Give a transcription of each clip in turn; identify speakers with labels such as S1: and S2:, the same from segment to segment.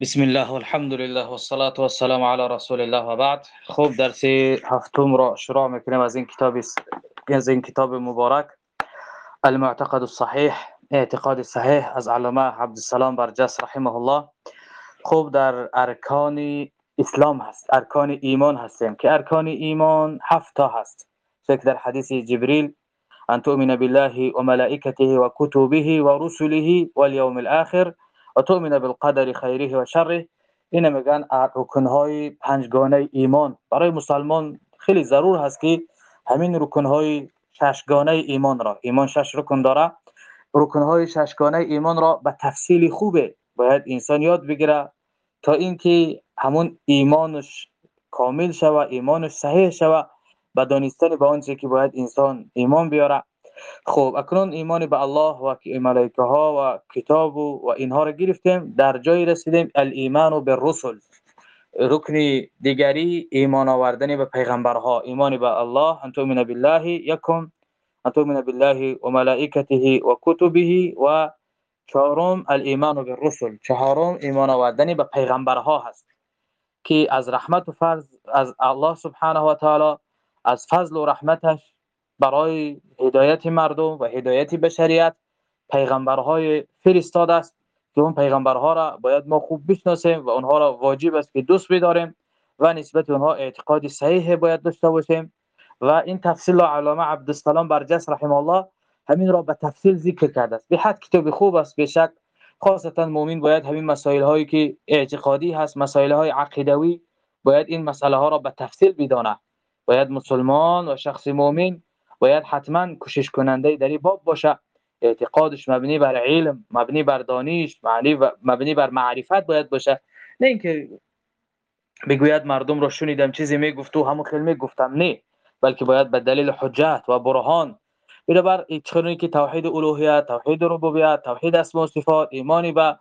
S1: بسم الله والحمد لله والصلاة والسلام على رسول الله و بعد خوب درس هفتم را شروع می‌کنیم از این کتاب از این کتاب مبارک المعتقد الصحيح اعتقاد صحیح از علامه عبدالسلام برجس رحمه الله خوب در ارکان اسلام هست ارکان ایمان هستیم که ارکان ایمان هفت تا هست شکل در حدیث جبریل ان تؤمن بالله و ملائکته و کتبه و رسله واليوم الاخر و تؤمن بالقدر خیره و شره این میگن رکنهای پنجگانه ایمان. برای مسلمان خیلی ضرور هست که همین رکنهای ششگانه ایمان را ایمان شش رکن داره. رکنهای ششگانه ایمان را به تفصیل خوبه. باید انسان یاد بگیره تا اینکه همون ایمانش کامل شوه ایمانش صحیح شوه به دانستن به آنچه که باید انسان ایمان بیاره. خب اکنون ایمان به الله و ملائکه ها و کتاب و, و اینها را گرفتیم در جای رسیدیم الایمان بالرسل رکن دیگری ایمان آوردن به پیغمبرها. ایمان به الله ان تؤمن بالله یکم ان تؤمن بالله و ملائکته و کتبه و چهارم الایمان بالرسل چهارم ایمان آوردن به پیغمبرها هست که از رحمت و فضل از الله سبحانه و تعالی از فضل و رحمتش برای هدایت مردم و هدایت بشریت پیغمبرهای فرستاده است که اون پیغمبرها را باید ما خوب بشناسیم و اونها را واجب است که دوست بداریم و نسبت اونها اعتقاد صحیح باید داشته باشیم. و این تفصیل علامه عبدالسلام برجس رحم الله همین را به تفصیل ذکر کرده است. به حد کتاب خوب است به شک خاصتا مؤمن باید همین مسائل هایی که اعتقادی هست مسائل های عقیدوی باید این مسئله ها را به تفصیل بدانه. باید مسلمان و شخص مؤمن باید حتما کوشش کننده در این باب باشه. اعتقادش مبنی بر علم مبنی بر دانش مبنی بر معرفت باید باشه. نه اینکه بگوید مردم را شنیدم چیزی می‌گفت و همون خیلی می‌گفتم. نه بلکه باید به دلیل حجت و برهان بنابر چون که توحید الوهیت توحید ربوبیت توحید اسم و صفات ایمانی به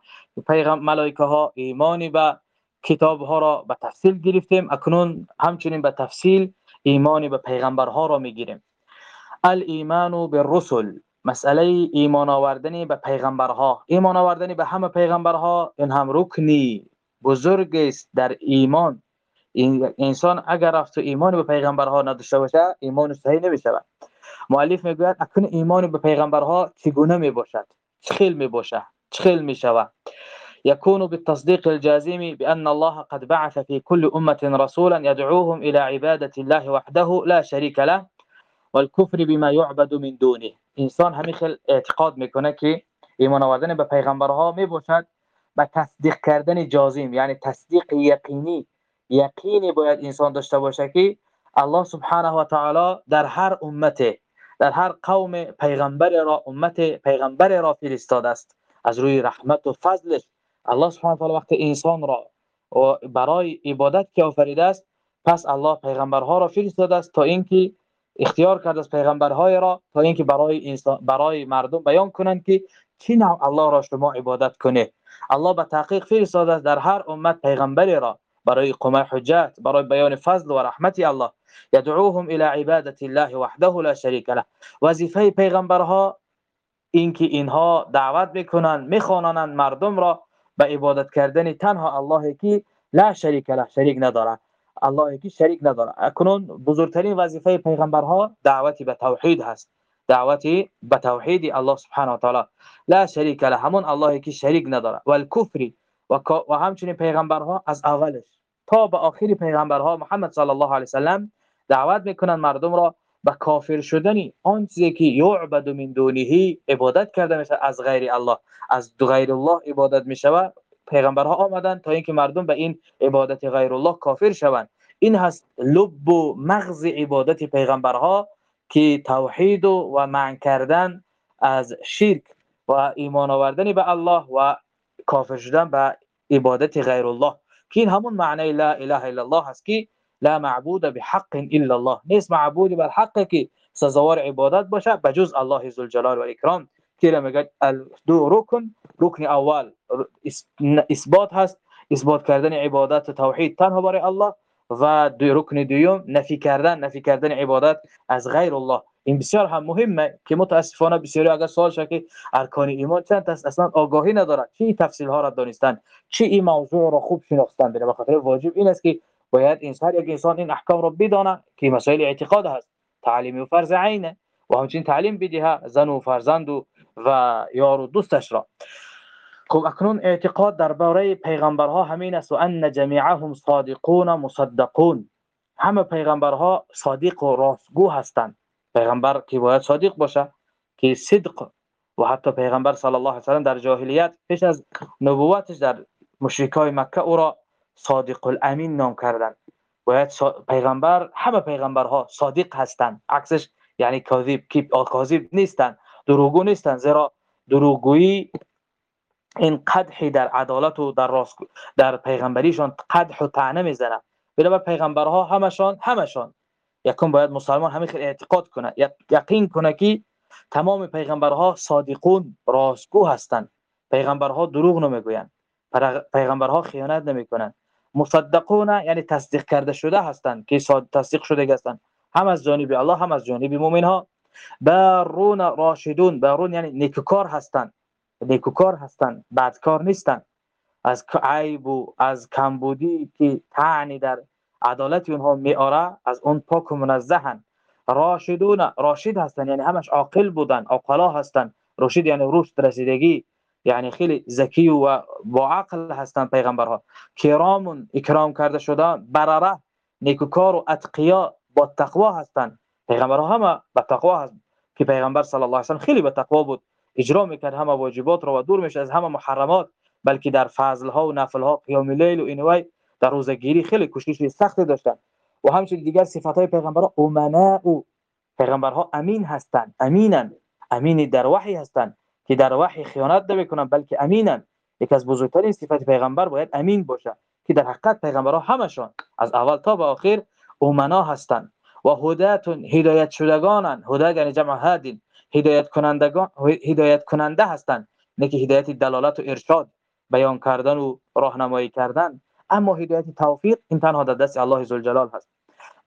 S1: پیغمبر ملائکه ها ایمانی به کتاب ها را به تفصیل گرفتیم. اکنون همچنین به تفصیل ایمانی به پیغمبرها را می‌گیریم. الایمان بالرسل. مسئله ایمان آوردن به پیغمبرها. ایمان آوردن به همه پیغمبرها این هم رکنی بزرگ است در ایمان. این انسان اگر رفت ایمان به پیغمبرها نداشته باشه ایمان صحیح نمیشه مؤلف میگوید اکنون ایمان به پیغمبرها چگونه می باشد چخیل می باشه چخیل می شود يكون بالتصديق الجازم بأن الله قد بعث في كل أمة رسولا يدعوهم إلى عبادة الله وحده لا شريك له. والكفر بما يعبد من دونه. انسان همین خیل اعتقاد می‌کنه که ایمان آوردن به پیغمبرها می باشد به تصدیق کردن جازم یعنی تصدیق یقینی یقینی باید انسان داشته باشه که الله سبحانه و تعالی در هر امت در هر قوم پیغمبر را امت پیغمبر را فرستاده است. از روی رحمت و فضلش الله سبحانه و تعالی وقت انسان را برای عبادت که آفریده است پس الله پیغمبرها را فرستاده است تا اینکه اختیار کرده از پیغمبرهای را تا اینکه برای انسان برای مردم بیان کنند که چی نوع الله را شما عبادت کنه. الله به تحقیق فرستاده در هر امت پیغمبری را برای قوم حجت برای بیان فضل و رحمت الله. يدعوهم الى عبادت الله وحده لا شریک له. وظیفه پیغمبرها اینکه اینها دعوت می‌کنند می‌خوانند مردم را به عبادت کردن تنها الله که لا شریک له شریک ندارد. الله کی شریک نداره. اکنون بزرگترین وظیفه پیغمبرها دعوتی به توحید هست. دعوتی به توحید الله سبحانه و تعالی. لا شریک له. همون الله کی شریک نداره. و الکفر و, همچنین پیغمبرها از اولش. تا به آخری پیغمبرها محمد صلی الله علیه وسلم دعوت می‌کنن مردم را به کافر شدن آن چیزی که یعبد من دونه عبادت کرده میشه از غیر الله. از غیر الله عبادت می‌شوه پیغمبرها آمدن تا اینکه مردم به این عبادت غیر الله کافر شوند. این هست لب و مغز عبادت پیغمبرها که توحید و معنی کردن از شرک و ایمان آوردن به الله و کافر شدن به عبادت غیر الله که این همون معنی لا اله الا الله هست که لا معبود بحق الا الله. نیست معبود بر حق که سزاوار عبادت باشه بجز الله ذوالجلال و الاکرام. که میگه دو رکن رکن اول. اثبات هست اثبات کردن عبادت توحید تنها برای الله و دو رکن دوم نفی کردن نفی کردن عبادت از غیر الله. این بسیار هم مهمه که متاسفانه بسیاری اگر سوال شد که ارکان ایمان چند است اصلا آگاهی ندارد چی تفصیل ها را دانستن؟ چی این موضوع را خوب شناختن؟ به خاطر واجب این است که باید انسان یک انسان این احکام را بدانه که مسائل اعتقاد هست. تعلیم و فرض عینه. و همچنین تعلیم بدیه زن و فرزند و, و یار و دوستش را. خب اکنون اعتقاد درباره پیغمبرها همین است و ان جمیعهم صادقون مصدقون. همه پیغمبرها صادق و راستگو هستند. پیغمبر که باید صادق باشه؟ که صدق. و حتی پیغمبر صلی الله علیه و در جاهلیت پیش از نبوتش در مشرکای مکه او را صادق الامین نام کردند. باید پیغمبر همه پیغمبرها صادق هستند. عکسش یعنی کاذب کی کاذب نیستند. دروغگو نیستند زیرا دروغگویی این قدحی در عدالت و در راست در پیغمبریشان قدح و طعنه می‌زنه بنابر پیغمبرها همشان همشان. یکم باید مسلمان همین اعتقاد کنه. یقین کنه که تمام پیغمبرها صادقون راستگو هستند پیغمبرها دروغ نمی‌گویند. پیغمبرها خیانت نمی‌کنند مصدقون یعنی تصدیق کرده شده هستند که تصدیق شده هستند هم از جانب الله هم از جانب مؤمن ها بارون راشدون. بارون یعنی نیکوکار هستند نیکوکار هستند بدکار نیستند از عیب و از کمبودی که تعنی در عدالت اونها میاره از اون پاک و منزهن. راشدون راشد هستن. یعنی همش عاقل بودن عاقلا هستن. رشد یعنی رشد رسیدگی. یعنی خیلی ذکی و با عقل هستن پیغمبرها. کرام اکرام کرده شده برره نیکوکار و اتقیا با تقوا هستن. پیغمبرها همه با تقوا هستن که پیغمبر صلی الله علیه و خیلی با تقوا بود. اجرا می‌کرد همه واجبات رو و دور میشه از همه محرمات. بلکه در فضل ها و نفل ها قیام لیل و اینوای در روزگیری خیلی کوشش سخت داشتن. و همچنین دیگر صفات های پیغمبرها امنا و پیغمبرها امین هستند امینن. امین در وحی هستند که در وحی خیانت نمی‌کنن بلکه امینن. یک از بزرگترین صفات پیغمبر باید امین باشه که در حقیقت پیغمبرها همشون از اول تا به آخر امنا هستند. و هدایتون هدایت شدگانن. هدایت یعنی جمع هادین هدایت کنندگان هدایت کننده هستند نه که هدایت دلالت و ارشاد بیان کردن و راهنمایی کردن. اما هدایت توفیق این تنها در دست الله ذوالجلال هست.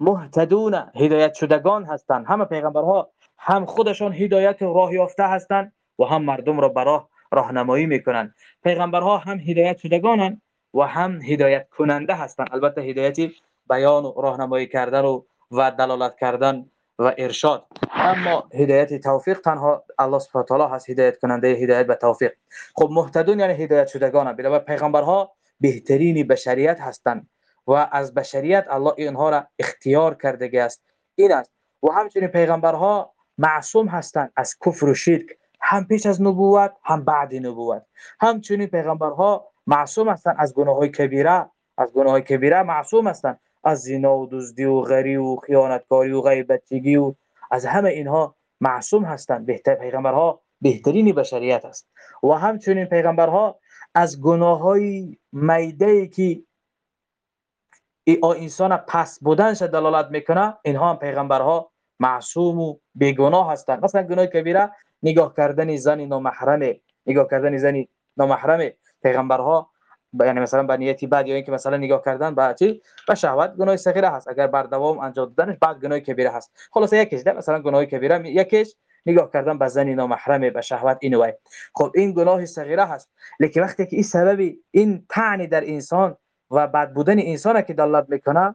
S1: مهتدون هدایت شدگان هستند همه پیغمبرها هم خودشان هدایت راه یافته هستند و هم مردم را براه راهنمایی می‌کنند پیغمبرها هم هدایت شدگانند و هم هدایت کننده هستند البته هدایتی بیان و راهنمایی کردن و و دلالت کردن و ارشاد. اما هدایت توفیق تنها الله سبحانه و تعالی هست هدایت کننده هدایت به توفیق. خب مهتدون یعنی هدایت شدگان بنابر پیغمبرها بهترین بشریت هستند و از بشریت الله اینها را اختیار کرده است. این است. و همچنین پیغمبرها معصوم هستند از کفر و شرک. هم پیش از نبوت هم بعد نبوت. همچنین پیغمبرها معصوم هستند از گناه های کبیره. از گناه های کبیره معصوم هستند. از زنا و دزدی و غری و خیانتکاری و غیبتگی و از همه اینها معصوم هستند. بهتر پیغمبرها بهترین بشریت است. و همچنین پیغمبرها از گناه های میده ای که انسان پس بودنش دلالت می‌کنه اینها هم پیغمبرها معصوم و بیگناه هستند. مثلا گناه کبیره نگاه کردن زن نامحرم نگاه کردن زن نامحرم پیغمبرها یعنی مثلا به نیتی بعد یا اینکه مثلا نگاه کردن به چی؟ به شهوت گناه صغیره هست. اگر بر دوام انجام دادنش بعد گناه کبیره هست. خلاص یکیش ده مثلا گناه کبیره یکیش نگاه کردن به زن نامحرم به شهوت اینو وای. خب این گناه صغیره هست. لیکن وقتی که این سببی این تعنی در انسان و بد بودن انسان که دلالت می‌کنه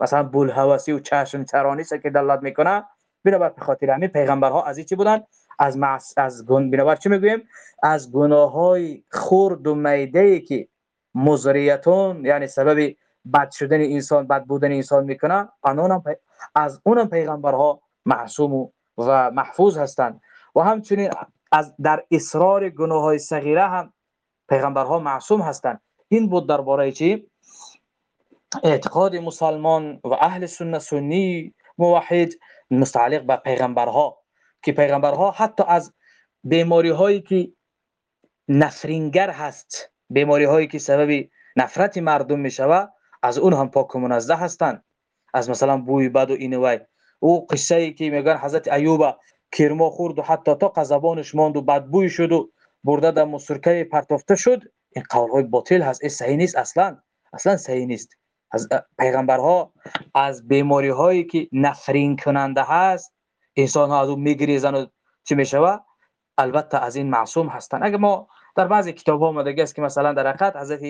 S1: مثلا بول هوسی و چشم چرانی که دلالت می‌کنه بنابر خاطر همین پیغمبرها از چی بودن؟ از معص... از گن بنابر چی می‌گویم از گناه های خرد و میده که مزریتون یعنی سبب بد شدن انسان بد بودن انسان می‌کنه قانون پی... از اونم پیغمبرها معصوم و محفوظ هستند. و همچنین از در اصرار گناه های صغیره هم پیغمبرها معصوم هستند. این بود درباره چی؟ اعتقاد مسلمان و اهل سنت سنی موحد مستعلق به پیغمبرها. که پیغمبرها حتی از بیماری هایی که نفرینگر هست بیماری هایی که سبب نفرت مردم می شود از اون هم پاک و منزه هستند. از مثلا بوی بد و اینوای او قصه ای که میگن حضرت ایوب کرما خورد و حتی تا قزبانش ماند و بدبوی شد و برده در مسرکه پرتافته شد. این قول های باطل هست. این صحیح نیست اصلا. اصلا صحیح نیست. از پیغمبرها از بیماری هایی که نفرین کننده هست انسان ها از اون میگریزن و چی می‌شوه البته از این معصوم هستن. اگر ما در بعضی کتاب ها آمده است که مثلا در حقیقت حضرت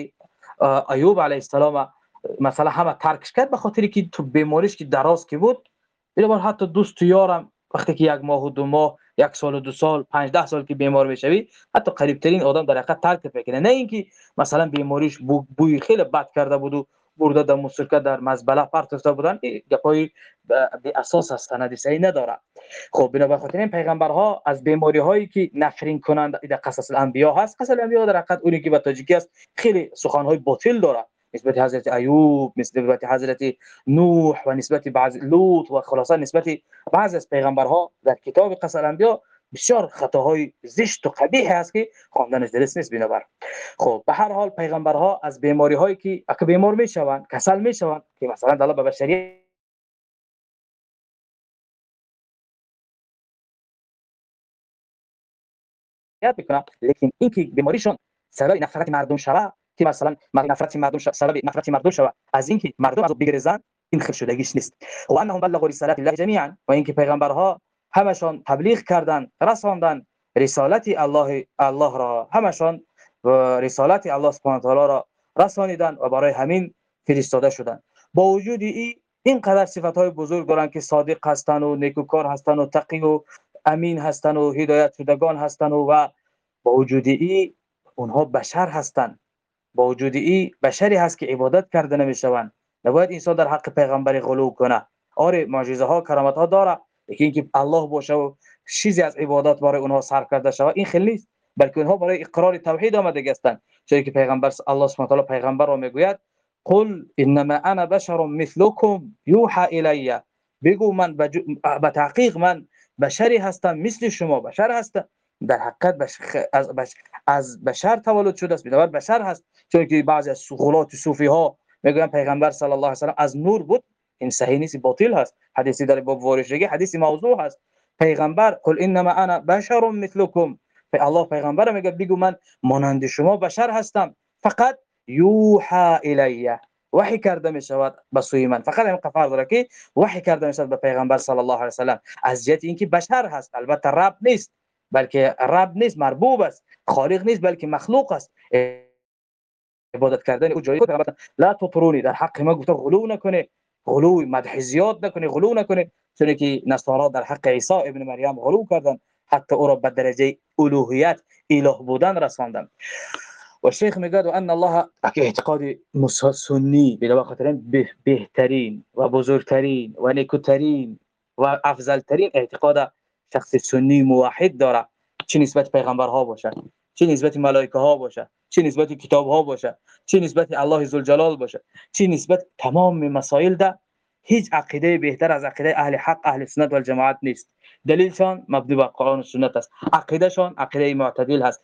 S1: ایوب علیه السلام مثلا همه ترکش کرد به خاطر که تو بیماریش که دراز که بود بار حتی دوست و یارم وقتی که یک ماه و دو ماه یک سال و دو سال پنج ده سال که بیمار می‌شوی حتی قریب ترین آدم در حقیقت ترک بکنه نه اینکه مثلا بیماریش بوی خیلی بد کرده بود و برده در در مزبله پرت افتاده بودن این گپای بی اساس است سند صحیح نداره. خب بنا خاطر این پیغمبرها از بیماری هایی که نفرین کنند در قصص الانبیا هست. قصص الانبیا در حقیقت اونی که به تاجیکی است خیلی سخن های باطل داره. نسبت حضرت ایوب نسبت حضرت نوح و نسبت بعض لوط و خلاصا نسبت بعض از پیغمبرها در کتاب قصص الانبیا بسیار خطاهای زشت و قبیح است که خواندنش درست نیست بنابر. خب به هر حال پیغمبرها از بیماری هایی که اگه بیمار می‌شوند کسل می‌شوند که مثلا الله به بشریت بکنه لیکن اینکه بیماریشون سبب نفرت مردم شود که مثلا نفرت مردم سبب نفرت مردم شود از اینکه مردم از بگریزن این خیر شدگیش نیست. و انهم بلغوا رسالت الله جميعا و اینکه پیغمبرها همشان تبلیغ کردن رساندن رسالت الله الله را. همشان و رسالت الله سبحانه تعالی را رسانیدن و برای همین فرستاده شدن با وجود این اینقدر صفت های بزرگ دارن که صادق هستن و نیکوکار هستن و تقی و امین هستن و هدایت شدگان هستن و, و با وجود این اونها بشر هستند. با وجود این بشری هست که عبادت کرده نمی‌شوند. نباید انسان در حق پیغمبر غلو کنه. آره معجزه ها کرامت ها داره لیکن اینکه الله باشه و چیزی از عبادت برای اونها صرف کرده شود. این خیلی نیست بلکه اونها برای اقرار توحید آمده هستند چون که پیغمبر الله سبحانه و تعالی پیغمبر را می‌گوید قل انما انا بشر مثلكم یوحى الی بگو من به تحقیق من بشری هستم مثل شما بشر هستم. در حقیقت از, بش... از بشر تولد شده است. بنابر بشر هست. چون که بعضی از سخولات صوفی ها میگن پیغمبر صلی الله علیه و از نور بود. این صحیح نیست باطل هست. حدیثی در باب وارشگی حدیثی موضوع هست. پیغمبر قل انما انا بشر مثلكم الله پیغمبر میگه بگو من مانند شما بشر هستم. فقط یوحى الیه. وحی کرده می شود به سوی من. فقط این قفار داره که وحی کرده می شود به پیغمبر صلی الله علیه و سلم از جهت اینکه بشر هست. البته رب نیست بلکه رب نیست مربوب است. خالق نیست بلکه مخلوق است. عبادت کردن او جایی لا تطرونی. در حق ما گفته غلو نکنه. غلو مدح زیاد نکنه غلو نکنه. چون که نصارا در حق عیسی ابن مریم غلو کردن. حتی او را به درجه الوهیت اله بودن رساندن. و شیخ میگه ان الله اعتقاد سنی به خاطر بهترین و بزرگترین و نیکوترین و افضلترین اعتقاد شخص سنی موحد داره. چه نسبت پیغمبرها باشه؟ چه نسبت ملائکه ها باشه؟ چه نسبت کتاب ها باشه چه نسبت الله ذوالجلال باشه چه نسبت تمام مسائل ده هیچ عقیده بهتر از عقیده اهل حق اهل سنت و جماعت نیست. دلیلشان مبنی بر قرآن و سنت است. عقیدهشان عقیده معتدل هست.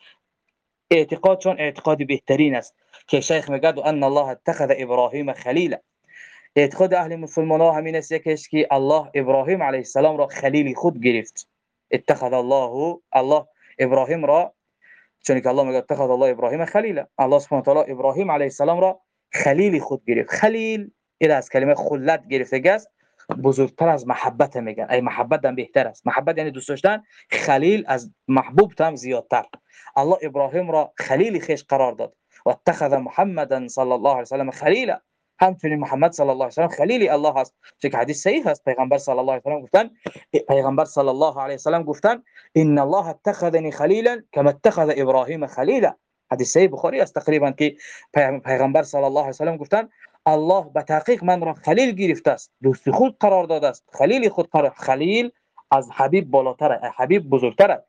S1: اعتقادشان اعتقاد بهترین است که شیخ میگه ان الله اتخذ ابراهیم خلیلا. اعتقاد اهل مسلمان ها همین است که الله ابراهیم علیه السلام را خلیل خود گرفت. اتخذ الله الله ابراهیم را چون که الله میگه اتخذ الله ابراهیم خلیلا. الله سبحانه ابراهیم علیه السلام را خلیل خود گرفت. خلیل این از کلمه خلت گرفته است. بزرگتر از محبت میگن. ای محبت هم بهتر است. محبت یعنی دوست داشتن. خلیل از محبوب هم زیادتر. الله ابراهیم را خلیل خیش قرار داد. و اتخذ محمدا صلی الله علیه و سلم خلیلا. همچنین محمد صلی الله علیه و خلیل الله است چه که حدیث صحیح است پیغمبر صلی الله علیه و گفتن پیغمبر صلی الله علیه و گفتن إن الله اتخذني خلیلا كما اتخذ ابراهیم خلیلا حدیث صحیح بخاری است تقریبا که پیغمبر صلی الله علیه و گفتن الله به تحقیق من را خلیل گرفته است دوست خود قرار داده است خلیل خود قرار خلیل از حبیب بالاتر حبیب بزرگتر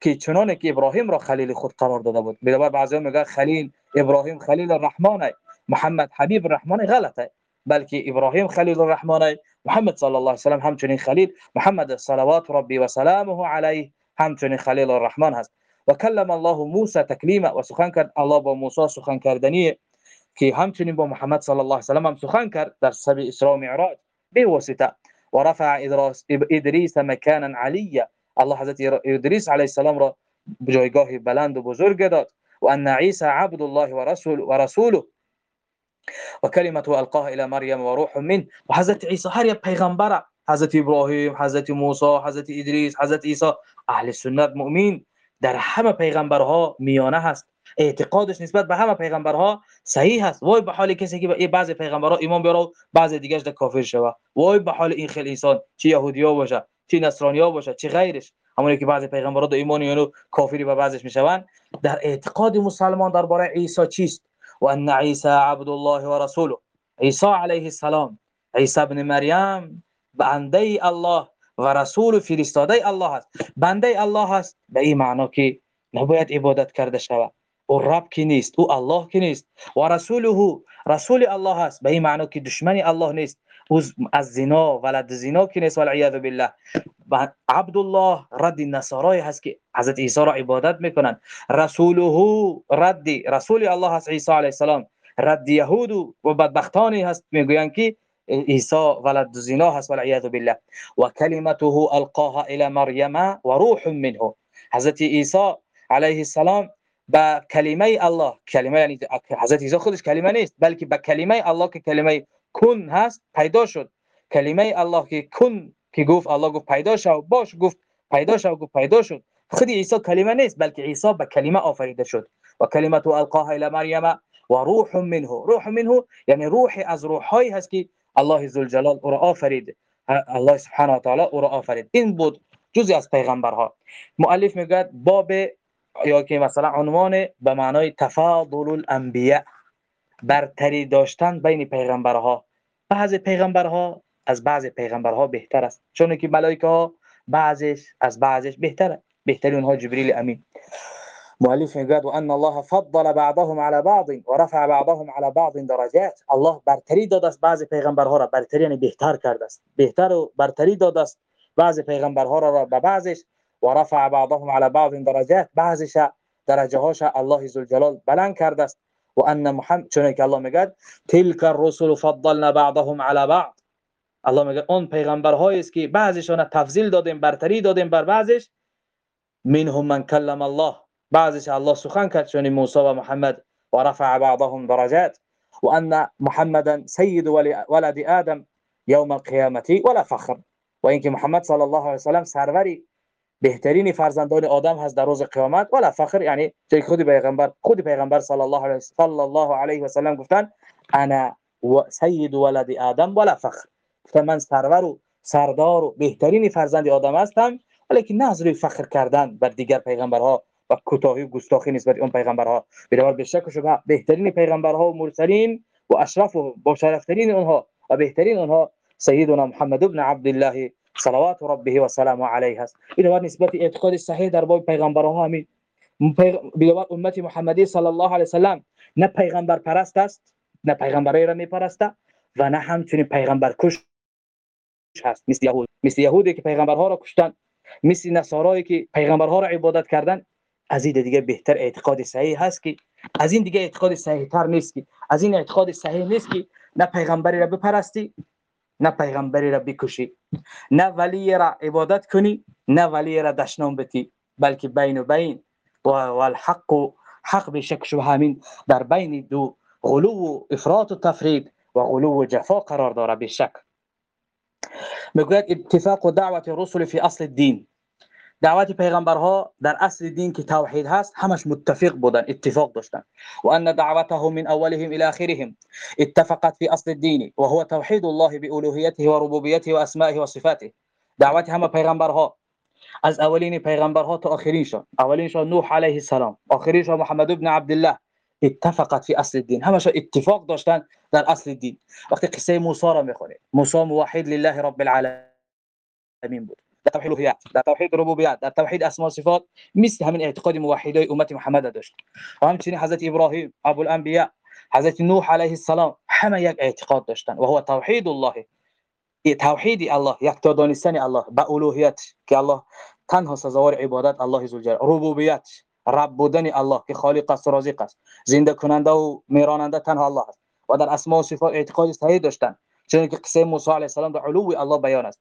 S1: که چنانه که ابراهیم را خلیل خود قرار داده بود. به بعضی میگه خلیل ابراهیم خلیل الرحمن محمد حبیب الرحمن غلطه بلکه ابراهیم خلیل الرحمن محمد صلی الله علیه و همچنین خلیل محمد صلوات ربی و سلامه علیه همچنین خلیل الرحمن هست و کلم الله موسی تکلیما و سخن کرد الله با موسی سخن کردنی که همچنین با محمد صلی الله علیه و هم سخن کرد در سبع اسراء و معراج به واسطه و رفع ادریس مکانا علیا الله حضرت ادریس علیه السلام را جایگاه بلند و بزرگ داد و ان عیسی عبد الله و رسول و رسوله و کلمته القاها الى مریم و روح من و حضرت عیسی هر یک پیغمبر حضرت ابراهیم حضرت موسی حضرت ادریس حضرت عیسی اهل سنت مؤمن در همه پیغمبرها میانه هست. اعتقادش نسبت به همه پیغمبرها صحیح هست. وای به حال کسی که به بعضی پیغمبرها ایمان بیاره بعض دیگهش در کافر شوه. وای به حال این خیلی انسان چه یهودیا باشه چه نصرانیا باشه چه غیرش. همونی که بعضی پیغمبرها در ایمان یانو کافری به بعضش می‌شوند. در اعتقاد مسلمان درباره عیسی چیست؟ و ان عیسی عبد الله و رسوله عیسی علیه السلام. عیسی ابن مریم بنده الله و رسول فرستاده الله است بنده الله است به این معنا که نباید عبادت کرده شود أو رب کی نیست أو الله کی نیست و رسوله رسول الله است به این معنا که دشمن الله نیست أو از زنا ولد زنا کی نیست والعیاذ بالله. عبد الله رد نصارای هست که حضرت عیسی را عبادت میکنند رسوله رد رسول الله است عیسی علیه السلام. رد یهود و بدبختانی هست میگویند که عیسی ولد زنا هست والعیاذ بالله. و کلمته القاها إلى مریم و روح منه. حضرت عیسی علیه السلام با کلمه الله کلمه یعنی حضرت عیسی خودش کلمه نیست بلکه با کلمه الله که کلمه کن هست پیدا شد. کلمه الله که کن که گفت الله گفت پیدا شو باش گفت پیدا شو گفت پیدا شد. خود عیسی کلمه نیست بلکه عیسی با کلمه آفریده شد. و کلمه القاها الى مریم و روح منه. روح منه یعنی روح از روحهایی هست که الله ذوالجلال او را آفرید. الله سبحانه و تعالی او را آفرید. این بود جزی از پیغمبرها. مؤلف میگه باب یا که مثلا عنوان به معنای تفاضل الانبیاء. برتری داشتن بین پیغمبرها. بعض پیغمبرها از بعض پیغمبرها بهتر است. چون که ملائکه ها بعضش از بعضش بهتره. بهترین اونها جبریل امین. مؤلف میگه و ان الله فضل بعضهم على بعض و رفع بعضهم على بعض درجات. الله برتری داد است بعض پیغمبرها را برتری یعنی بهتر کرده است. بهتر و برتری داد است بعض پیغمبرها را به بعضش. و رفع بعضهم على بعض درجات بعضش درجه هاش الله ذوالجلال بلند کرده است. و ان محمد چون که الله میگه تلك الرسل فضلنا بعضهم على بعض. الله میگه اون پیغمبرهایی است که بعضیشان تفضیل دادیم برتری دادیم بر بعضش منهم من کلم الله. بعضش الله سخن کرد چون موسی و محمد و رفع بعضهم درجات. و ان محمدا سید ولد آدم یوم القیامتی ولا فخر. و اینکه محمد صلی الله علیه و سلم سروری بهترین فرزندان آدم هست در روز قیامت. ولا فخر یعنی چه خود پیغمبر خود پیغمبر صلی الله علیه و سلم گفتن انا سید ولد آدم. ولا فخر. من سرور و سردار و بهترین فرزند آدم هستم. ولی نه از روی فخر کردن بر دیگر پیغمبرها و کوتاهی و گستاخی نسبت اون پیغمبرها. بنابر به شک و شبه بهترین پیغمبرها و مرسلین و اشرف و با شرفترین اونها و بهترین اونها سیدنا محمد ابن عبد الله صلوات ربه و سلام علیه است. این نسبت اعتقاد صحیح در باب پیغمبرها همین. بنابر امت محمدی صلی الله علیه وسلم نه پیغمبر پرست است نه پیغمبرای را میپرسته و نه همچنین پیغمبر کش هست. مثل یهود. مثل یهودی که پیغمبرها را کشتن مثل نصارایی که پیغمبرها را عبادت کردن از این دیگه بهتر اعتقاد صحیح هست که از این دیگه اعتقاد صحیح تر نیست که. از این اعتقاد صحیح نیست که نه پیغمبری را بپرستی نه پیغمبری را بکشی. نه ولی را عبادت کنی نه ولی را دشنام بتی بلکه بین و بین. و الحق و حق به شک شو همین در بین دو غلو و افراط و تفرید و غلو و جفا قرار داره به شک. می‌گوید اتفاق و دعوت رسول فی اصل الدین. دعوت پیغمبرها در اصل دین که توحید هست همش متفق بودن اتفاق داشتن. و ان دعوتهم من اولهم إلى آخرهم. اتفقت في اصل الدين وهو توحید الله بألوهیته و ربوبیته و اسمائه و صفاته. دعوت همه پیغمبرها. از اولین پیغمبرها تا آخرینشان اولینشان نوح علیه السلام. آخرینشان محمد ابن عبدالله. اتفقت فی اصل الدین. همش اتفاق داشتن در اصل دین وقتی قصه موسی را میخونید موسی موحد لله رب العالمین بود. در توحید الوهیت در توحید ربوبیت در توحید أسماء و مثل اعتقاد موحدای امت محمد داشت. و همچنین حضرت ابراهیم أبو الانبیاء حضرت نوح علیه السلام همه یک اعتقاد داشتن. و هو توحید الله توحید الله. یک تا دانستن الله. با الوهیت که الله. تنها سزاوار عبادت الله ذوالجلال ربوبیت رب بودن الله. که خالق است رازق است. زنده کننده و میراننده تنها الله است. و در أسماء و صفات اعتقاد صحیح داشتن. چون که قصه موسی علیه السلام در علو الله بیان است.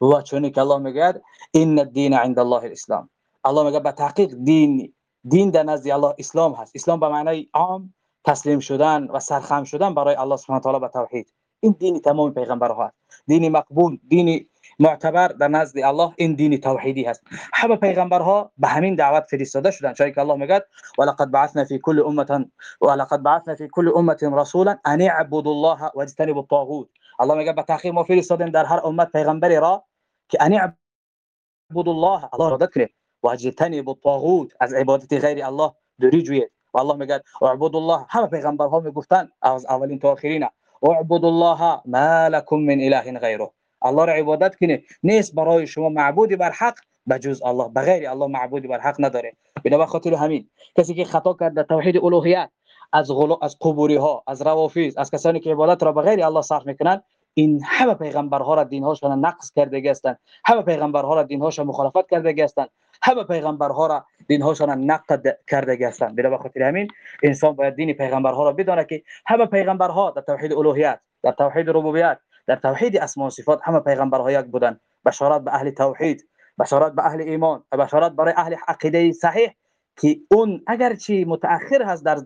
S1: و چون که الله میگه ان الدین عند الله الاسلام الله میگه به تحقیق دین دین در نزد الله اسلام هست اسلام به معنای عام تسلیم شدن و سرخم شدن برای الله سبحانه و تعالی به توحید این دین تمام پیغمبرها هست دین مقبول دین معتبر در نزد الله این دین توحیدی هست همه پیغمبرها به همین دعوت فرستاده شدن چون که الله میگه ولقد بعثنا فی كل امه ولقد بعثنا فی كل امه رسولا ان اعبدوا الله واجتنبوا الطاغوت الله میگه به تحقیق ما فرستادیم در هر امت پیغمبری را که ان اعبدوا الله الله را کنید واجتنبوا الطاغوت از عبادت غیر الله دوری جوید و الله میگه اعبدوا الله همه پیغمبرها میگفتن از اولین تا آخرین اعبدوا الله ما لكم من اله غیره. الله را عبادت کنه نیست برای شما معبودی بر حق بجز الله. بغیر الله معبودی بر حق نداره. بنا خاطر همین. کسی که خطا کرده توحید الوهیت از غلو از قبوری ها از روافیز از کسانی که عبادت را بغیر الله صرف می‌کنن این همه پیغمبرها را دینهاشون نقص کرده هستند همه پیغمبرها را دینهاشون مخالفت کرده هستند همه پیغمبرها را دینهاشون نقد کرده هستند بنا خاطر همین انسان باید دین پیغمبرها را بدانه که همه پیغمبرها در توحید الوهیت در توحید ربوبیت در توحید اسماء و صفات همه پیغمبرها یک بودن بشارت به اهل توحید بشارت به اهل ایمان و بشارت برای اهل عقیده صحیح که اون اگرچه متأخر هست در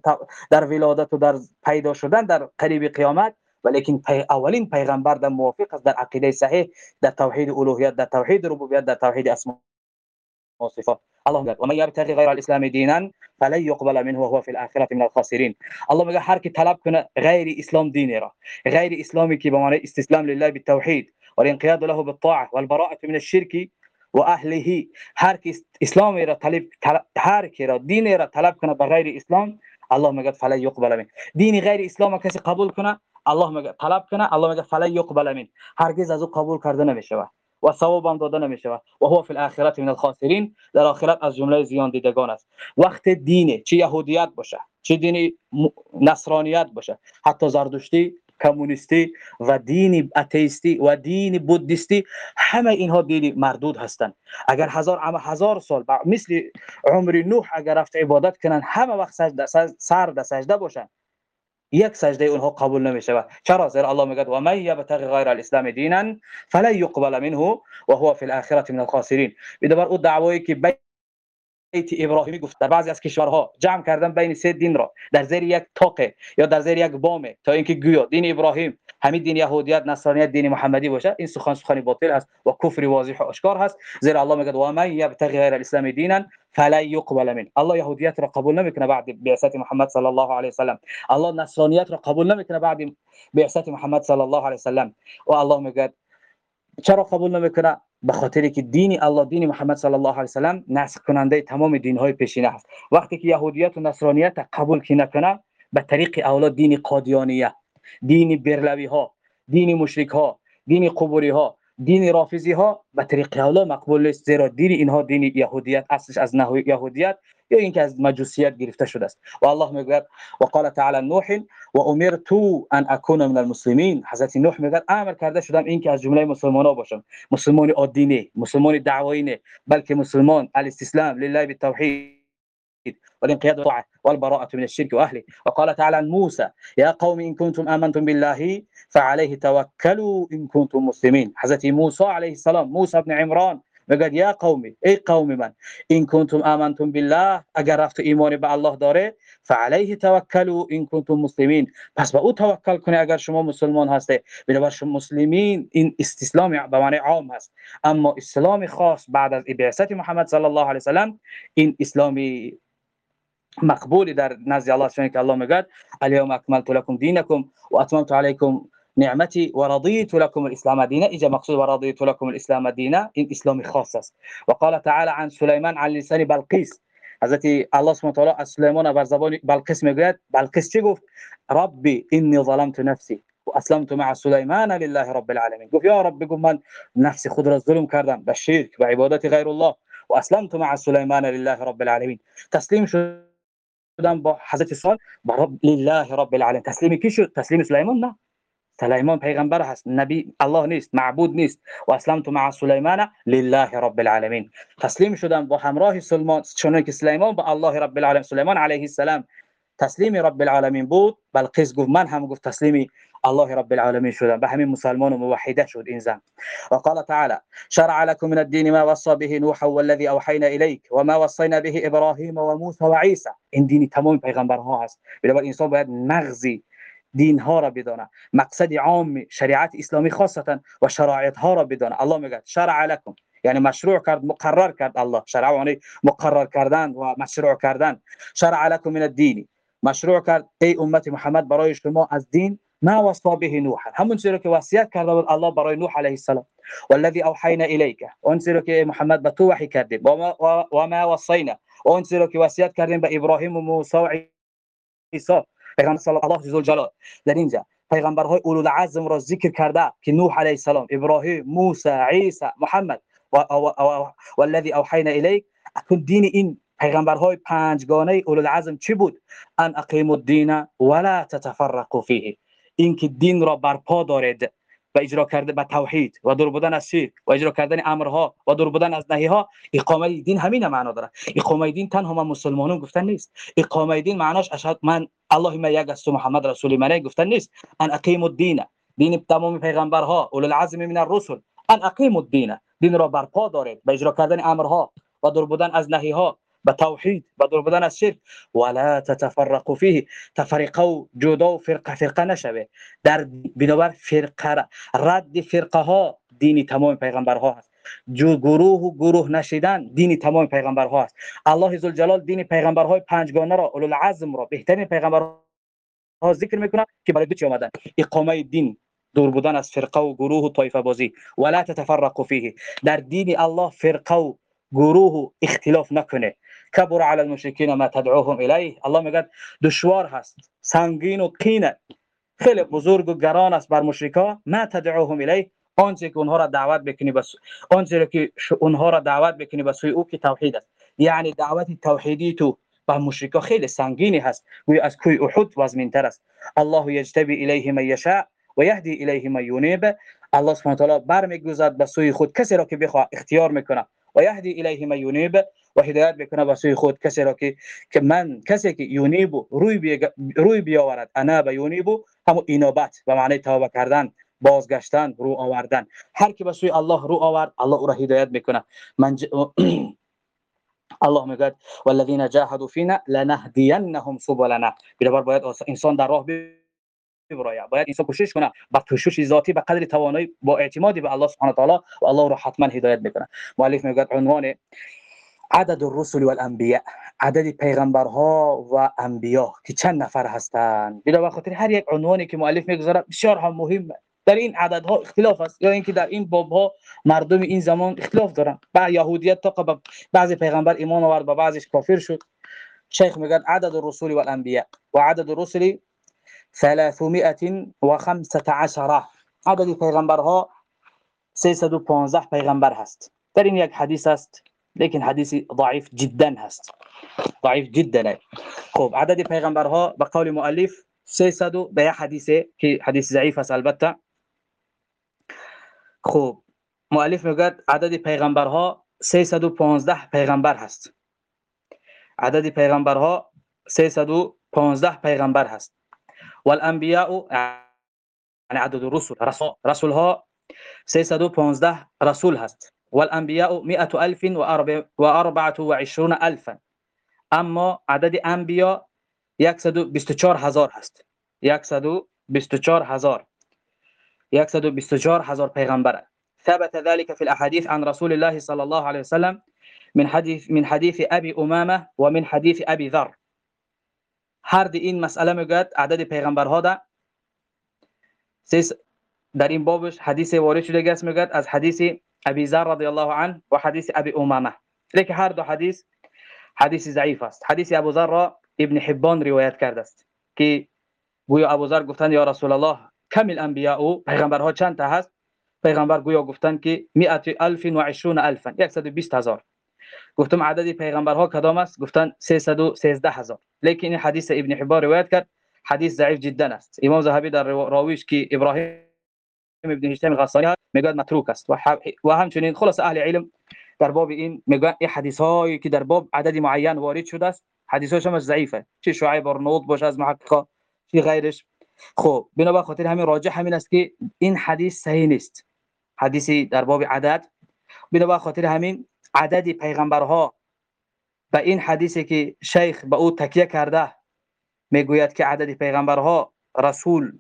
S1: در ولادت و در پیدا شدن در قریب قیامت ولیکن پی اولین پیغمبر در موافق است در عقیده صحیح در توحید الوهیت در توحید ربوبیت در توحید اسماء و صفات. الله میگه من یبتغی غیر الاسلام دینا فلن يقبل منه وهو في الاخره من الخاسرین. الله میگه هر کی طلب کنه غیر اسلام دینی را غیر اسلامی که به معنی استسلام لله بالتوحید والانقياد له بالطاعه والبراءه من الشرك واهله هر کی اسلام را طلب هر کی را دین را طلب کنه به غیر اسلام الله میگه فلن يقبل منه دین غیر اسلام کسی قبول کنه الله میگه طلب کنه الله میگه فلن يقبل منه هرگز از او قبول کرده نمیشه و ثواب هم داده نمیشه و هو فی الاخره من الخاسرین. در آخرت از جمله زیان دیدگان است. وقت دینه چه یهودیت باشه چه دین نصرانیت باشه. حتی زردشتی کمونیستی و دین اتیستی و دین بودیستی همه اینها دین مردود هستند. اگر هزار اما هزار سال مثل عمر نوح اگر رفت عبادت کنن همه وقت سجده سر در سجده باشن. یک سجده اونها قبول نمیشه چرا؟ زیرا الله میگه و من یبتغی غیر الاسلام دینا فلا يقبل منه و هو فی الاخره من الخاسرین. بدبر او دعوایی که بیت ابراهیمی گفت در بعضی از کشورها جمع کردن بین سه دین را در زیر یک تاقه یا در زیر یک بام تا اینکه گویا دین ابراهیم همین دین یهودیت نصرانیت دین محمدی باشه این سخن سخن باطل است و کفر واضح و آشکار هست. زیرا الله میگه و من یبتغی غیر الاسلام دینا فلا يقبل من الله یهودیت را قبول نمی‌کنه بعد بعثت محمد صلی الله علیه و سلم. الله نصرانیت را قبول نمی‌کنه بعد بعثت محمد صلی الله علیه و سلم. و الله میگه چرا قبول نمی‌کنه؟ به خاطر که دین الله دین محمد صلی الله علیه و سلم نسخ کننده تمام دین های پیشینه است. وقتی که یهودیت و نصرانیت قبول کی نکنه به طریق اولاد دین قادیانیه دین برلوی ها دین مشرک ها دین قبوری ها دین رافضی ها به طریق اولا مقبول است زیرا دین اینها دین یهودیت اصلش از نحو یهودیت. یا اینکه از مجوسیت گرفته شده است. و الله میگه و قال تعالی نوح و امرت ان اكون من المسلمین. حضرت نوح میگه أمر کرده شدم اینکه از جمله مسلمانان باشم. مسلمان عادی مسلمان دعوایی نه بلکه مسلمان الاستسلام لله بالتوحید والانقياد والطاعة والبراءة من الشرك وأهله. وقال تعالى موسى يا قوم إن كنتم آمنتم بالله فعليه توكلوا إن كنتم مسلمين حضرت موسى عليه السلام موسى بن عمران میگه یا قومی ای قوم من این کنتم آمنتم بالله اگر رفت ایمان به الله داره فعليه توکلوا این کنتم مسلمین. پس به أو توکل کنه اگر شما مسلمان هسته بنابر شما مسلمین این استسلام به معنی عام هست. اما اسلام خاص بعد از بعثت محمد صلی الله علیه وسلم این اسلامی مقبول در نزد الله چون که الله میگه اليوم اکملت لكم دینکم و اتممت علیکم نعمتي ورضيت لكم الإسلام دينا. إجا مقصود ورضيت لكم الإسلام دينا إن إسلامي خاص وقال تعالى عن سليمان عن لسان بلقيس. حضرت الله سبحانه وتعالى از سلیمان بر زبان بلقیس میگوید بلقیس چی گفت؟ ظلمت نفسي واسلمت مع سليمان لله رب العالمين گفت یا رب بگو من نفس خود را ظلم کردم به شرک و عبادت الله و اسلمت مع سليمان لله رب العالمين تسلیم شدم با حضرت سال با رب لله رب العالمين تسلیم کی شد؟ تسلیم سلیمان نه؟ سلیمان پیغمبر هست نبی الله نیست معبود نیست و اسلمت مع سلیمان لله رب العالمین تسلیم شدم با همراه سلمان چون که سلیمان با الله رب العالمین سلیمان علیه السلام تسلیم رب العالمین بود بلقیس گفت من هم گفت تسلیم الله رب العالمين شدم به همین مسلمان و موحده شد این زن وقال تعالى شرع لكم من الدين ما وصى به نوح والذي اوحينا اليك وما وصينا به ابراهيم وموسى وعيسى این دین تمام پیغمبرها هست بنابراین انسان باید مغزی دین ها را بدانه. مقصد عام شریعت اسلامی خاصتا و شرایط ها را بدانه. الله میگه شرع لكم یعنی مشروع کرد مقرر کرد الله. شرع یعنی مقرر کردن و مشروع کردن. شرع لكم من الدین. مشروع کرد ای امت محمد برای شما از دین ما وصى به نوح. همون چیزی که وصیت کرده بود الله برای نوح علیه السلام. والذي اوحینا الیک. اون چیزی که محمد به تو وحی کردیم. و ما وصینا. اون چیزی که وصیت کردیم به ابراهیم و موسی و عیسی. پیغمبر صلی الله علیه و جلال در اینجا پیغمبرهای اولو العزم را ذکر کرده که نوح علیه السلام ابراهیم موسی عیسی محمد و و الذي اوحينا اليك اكن دین این پیغمبرهای پنج گانه اولو العزم چی بود ان اقیموا الدین ولا تتفرقوا فيه اینکه دین را برپا دارید و اجرا کرده به توحید و دور بودن از شرک و اجرا کردن امرها و دور بودن از نهی ها اقامه دین همین معنا داره. اقامه دین تنها ما مسلمانان گفتن نیست. اقامه دین معناش اشهد من الله ما یک است محمد رسول من گفتن نیست. ان اقیم الدین دین تمام پیغمبرها اول العزم من الرسل. ان اقیم الدین دین را برپا دارید. به اجرا کردن امرها و دور بودن از نهی ها دور بودن از شرک ولا تتفرقوا فيه. تفرقه و جدا و فرقة فرقه نشوه در بنابر فرقه رد فرقة ها دین تمام پیغمبرها هست. جو گروه و گروه نشیدن دین تمام پیغمبرها هست. الله ذوالجلال دین پیغمبرهای پنجگانه را اولو العزم را بهترین پیغمبرها ذکر میکنه که برای چی آمدن؟ اقامه دین دور بودن از فرقه و گروه و طایفه بازی. ولا تتفرقوا فيه در دین الله فرقه و گروه اختلاف نکنه. کبر علی المشرکین ما تدعوهم الیه الله میگه دشوار هست سنگین و قینه خیلی بزرگ و گران است بر مشرکا. ما تدعوهم الیه آنچه که اونها را دعوت بکنی بس آنچه که اونها را دعوت بکنی به سوی او که توحید است. یعنی دعوت توحیدی تو به مشرکا خیلی سنگینی هست. گویا از کوی احد وزمینتر است. الله یجتبی الیه من یشاء و یهدی الیه من یونیب. الله سبحانه و تعالی برمیگذارد به سوی خود. کسی را که بخواه اختیار می‌کنه و یهدی الیه من یونیب و به سوی خود کسی را که که من کسی که بی أنا به یونیب هم اینابت به معنی توبة کردن بازگشتن رو آوردن. هر کی به سوی الله رو آورد الله أو را هدایت میکنه. من ج... الله میگه والذین جاهدوا فینا لنهدینهم سبلنا. بنابر باید انسان در راه براید باید انسان کوشش کنه با کوشش ذاتی به قدر توانایی با اعتمادی به الله سبحانه و تعالی و الله رو حتما هدایت می‌کنه. مؤلف میگه عنوان عدد الرسل والانبیاء عدد پیغمبرها و انبیا که چند نفر هستند. بلا خاطر هر یک عنوانی که مؤلف می‌گذاره بسیار هم مهمه در این عددها اختلاف است یا اینکه در این باب ها مردم این زمان اختلاف دارن. با یهودیت تا بعضی پیغمبر ایمان آورد با بعضیش کافر شد. شیخ میگه عدد الرسل والانبیاء و عدد الرسل 315 عدد پیغمبرها 315 پیغمبر هست. در این یک حدیث است لیکن حدیث ضعیف جدا هست. ضعیف جدا خب عدد پیغمبرها به قول مؤلف 300 به یک حدیثه که حدیث ضعیف است البته. خب مؤلف میگه عدد پیغمبرها 315 پیغمبر هست. عدد پیغمبرها 315 پیغمبر هست. والانبیاء یعنی عدد الرسل رسول رسولها 315 رسول هست. والانبیاء 100000 و 24 الفا. أما عدد انبیا 124 هزار هست. 124 هزار. 124 هزار پیغمبر. ثبت ذلك في الأحاديث عن رسول الله صلى الله عليه وسلم من حديث من حديث أبي أمامة ومن حديث أبي ذر. هر این مسئله می‌گوید عدد پیغمبرها ده در این بابش حدیث وارد شده است می‌گوید از حدیث ابی ذر رضی الله عنه و حدیث ابی امامه. لیکن هر دو حدیث حدیث ضعیف است. حدیث ابو ذر را ابن حبان روایت کرده است که گویا ابو ذر گفتند یا رسول الله کم الانبیاء؟ پیغمبرها چند تا هست؟ پیغمبر گویا گفتند که 120000 الفا 120 هزار. گفتم عدد پیغمبرها کدام است؟ گفتن 313 هزار. لیکن این حدیث ابن حبان روایت کرد حدیث ضعیف جدا است. امام زهبی در راویش که ابراهیم ابن هشام غسانی میگه متروک است. و همچنین خلاص اهل علم در باب این میگن این حدیث هایی که در باب عدد معین وارد شده است حدیث هاش ضعیفه. چه شعیب ارنود باشه از محققا چه غیرش. خب بنا خاطر همین راجح همین است که این حدیث صحیح نیست. حدیثی در باب عدد. بنا خاطر همین عدد پیغمبرها. به این حدیثی که شیخ به او تکیه کرده می‌گوید که عدد پیغمبرها رسول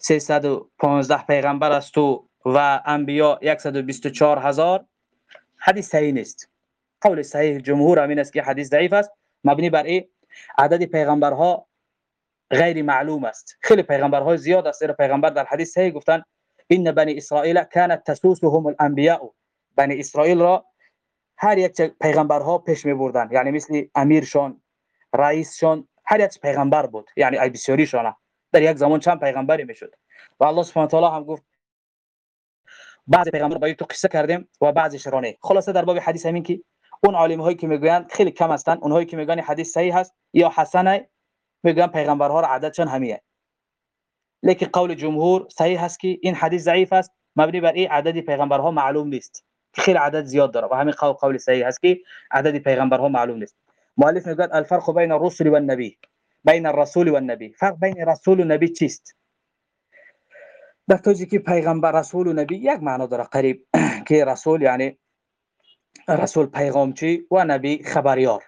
S1: 315 پیغمبر است و و انبیا 124 هزار. حدیث صحیح نیست. قول صحیح جمهور همین است که حدیث ضعیف است. مبنی بر این عدد پیغمبرها غیر معلوم است. خیلی پیغمبرهای زیاد است. پیغمبر در حدیث صحیح گفتن ان بنی اسرائیل كانت تسوسهم الانبیاء. بنی اسرائیل را هر یک پیغمبرها پیش می بردن. یعنی مثل امیرشان رئیسشان هر یک پیغمبر بود. یعنی ای بسیاریشان. در یک زمان چند پیغمبری می‌شد و الله سبحانه تعالی هم گفت بعضی پیغمبر با تو قصه کردیم و بعضیش را نه خلاصه در باب حدیث همین که اون عالم هایی که می‌گویند خیلی کم هستند اونهایی که میگن حدیث صحیح هست یا حسنه میگن پیغمبرها را عددشان همیه. لیکن قول جمهور صحیح هست که این حدیث ضعیف است. مبنی بر این عدد پیغمبرها معلوم نیست. خیلی عدد زیاد داره و همین قول قول صحیح هست که عدد پیغمبرها معلوم نیست. مؤلف میگه الفرق بین الرسل والنبي بین الرسول والنبي فرق بین رسول و نبی چیست؟ در توجی که پیغمبر رسول و نبی یک معنا داره. قریب که رسول یعنی رسول پیغامچی و نبی خبریار.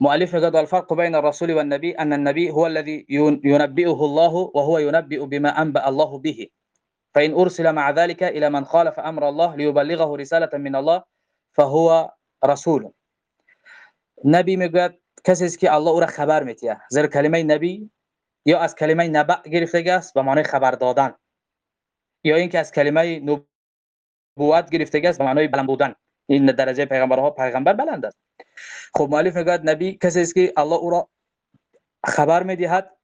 S1: مؤلف قد الفرق بين الرسول والنبي أن النبي هو الذي ينبئه الله وهو ينبئ بما أنبأ الله به. فإن أرسل مع ذلك إلى من خالف أمر الله ليبلغه رسالة من الله فهو رسول. نبی میگوید کسی است که الله أو را خبر میتیه زیر کلمه نبی یا از کلمه نبع گرفته است به معنای خبر دادن. یا اینکه از کلمه نبوت گرفته است به معنای بلند بودن. این درجه پیغمبرها پیغمبر بلند است. خب مؤلف میگه نبی کسی است که الله أو را خبر میدهد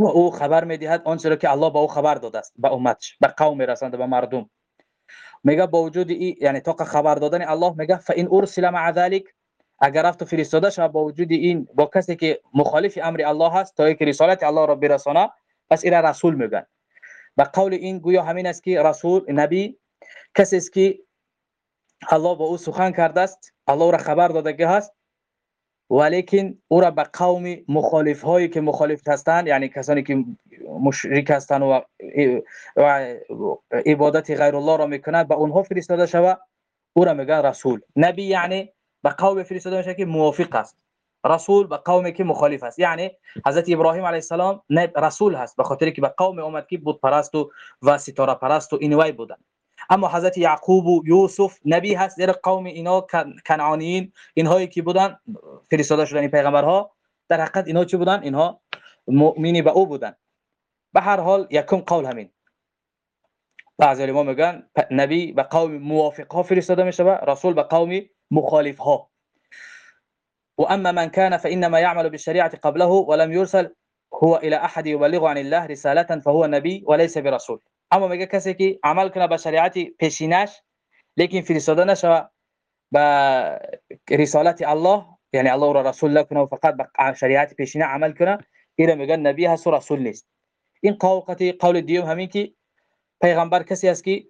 S1: و او خبر می‌دهد آنچه را که الله با او خبر داده است به امتش به قوم رسانده به مردم. میگه با وجود این یعنی تا خبر دادن الله میگه فان ارسل مع ذلك اگر رفت فرستاده شد با وجود این با کسی که مخالف امر الله هست تا اینکه رسالت الله را برسانه پس این رسول میگن. و قول این گویا همین است که رسول نبی کسی است که الله با او سخن کرده است الله را خبر داده هست ولیکن او را به قوم مخالف هایی که مخالف هستند یعنی کسانی که مشرک هستند و, عبادت غیر الله را می‌کنند به اونها فرستاده شود. او را میگن رسول. نبی یعنی به قوم فرستاده میشه که موافق است. رسول به قومی که مخالف است. یعنی حضرت ابراهیم علیه السلام رسول هست به خاطر که به قوم اومد که بت پرست و و ستاره پرست و اینوای بودن. اما حضرت یعقوب و یوسف نبی هست در قوم اینا کنعانیین. اینهایی که بودن؟ فرستاده شدن این پیغمبرها. در حقیقت اینا چی بودن؟ اینها مؤمنی به أو بودن. به هر حال یکم قول همین. بعضی علما میگن نبی به قوم موافق ها فرستاده میشه رسول به قوم مخالف ها و اما من كان فانما يعمل بالشريعه قبله ولم يرسل هو إلى احد يبلغ عن الله رساله فهو نبي وليس برسول. اما میگه کسی که عمل کنه به شریعت پیشینش لیکن فرستاده نشه به رسالت الله یعنی الله را رسول نکنه فقط به شریعت پیشینه عمل کنه این میگه نبی هست و رسول نیست. این قول قول دیوم همین که پیغمبر کسی است که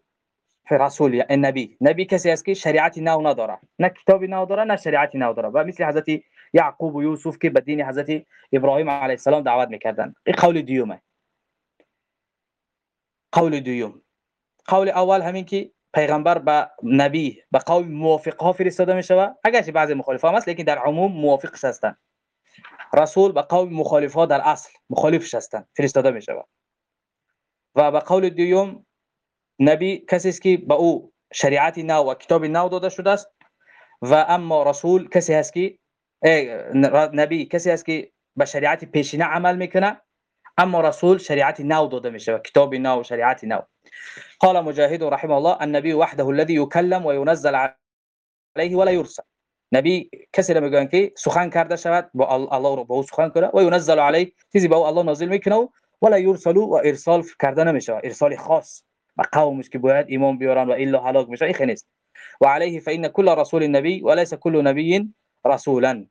S1: رسول یا نبی. نبی کسی است که شریعت نو نداره. نه کتابی نو داره نه شریعتی نو داره. و مثل حضرت یعقوب و یوسف که به دین حضرت ابراهیم علیه السلام دعوت می‌کردن. این قول دیومه. قول دوم قول اول همین که پیغمبر به نبی به قوم موافق ها فرستاده می شود اگرچه بعضی مخالف هم هست لیکن در عموم موافقش هستند. رسول به قوم مخالف ها در اصل مخالفش هستند فرستاده می شود و به قول دوم نبی کسی است که به او شریعت نو و کتاب نو داده شده است. و اما رسول کسی هست که نبی کسی است که به شریعت پیشینه عمل می‌کنه. اما رسول شریعت نو داده میشه نو شریعت نو قال مجاهد رحمه الله النبي وحده الذي يكلم وينزل عليه ولا يرسل. نبی کسی را میگن که سخن کرده شود با الله رو با أو سخن کنه و ينزل عليه. چیزی با الله نازل میکنه ولا يرسل و ارسال کرده نمیشه إرسال خاص. و قومش که باید ایمان بیارن و الا هلاک میشه این نیست و عليه فإن كل رسول نبي وليس كل نبي رسولا.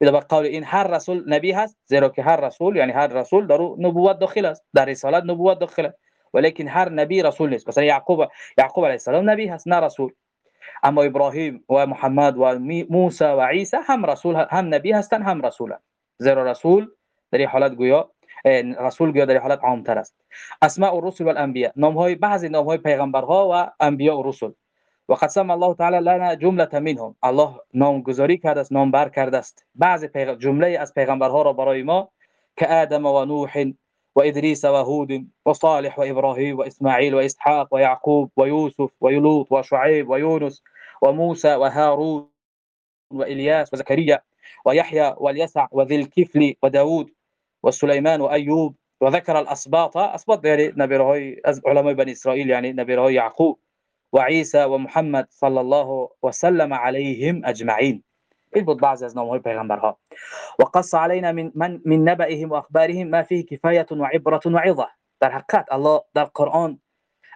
S1: بلا قول این هر رسول نبی هست زیرا که هر رسول یعنی هر رسول در نبوت داخل است در رسالت نبوت داخل است ولیکن هر نبی رسول نیست مثلا یعقوب یعقوب علیه السلام نبی هست نه رسول. أما ابراهیم و محمد و موسی و عیسی هم رسول هم نبی هستن هم رسولن زیرا رسول در این حالت گویا رسول گویا در حالت عامتر است. أسماء الرسل والانبیاء نام های بعضی نام های پیغمبرها و أنبیاء و رسل و قسم الله تعالى لنا جملة منهم. الله نام گذاری کرده است نام بر کرده است. بعضی جمله از پیغمبرها را برای ما که آدم و نوح و ادریس و هود و صالح و ابراهیم و اسماعیل و اسحاق و یعقوب و یوسف و یلوط و شعیب و یونس و موسی و هارون و الیاس و زکریا و یحیی و الیسع و ذی الکفل و داوود و سلیمان و ایوب و ذکر الاسباط. اسباط یعنی يعني نبيرهي علماء بني اسرائيل يعني نبيرهي یعقوب. وعيسى ومحمد صلى الله وسلم عليهم أجمعين. اضبط بعض از نامهای پیغمبرها و قص علينا من, من, من نبئهم و اخبارهم ما فيه کفایت و عبرت و عظه در حقیقت الله در قرآن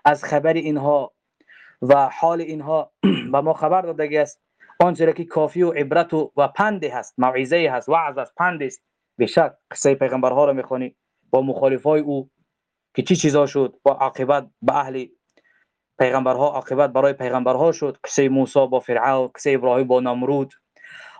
S1: از خبر اینها و حال اینها به ما خبر داده است آنچه که کافی و عبرت و, و پند هست موعظه هست وعظ است پند است. بشک قصه پیغمبرها را میخونی با مخالفای أو که چی چیزا شد و عاقبت به أهل پیغمبرها عاقبت برای پیغمبرها شد. قصه موسی با فرعون قصه ابراهیم با نمرود.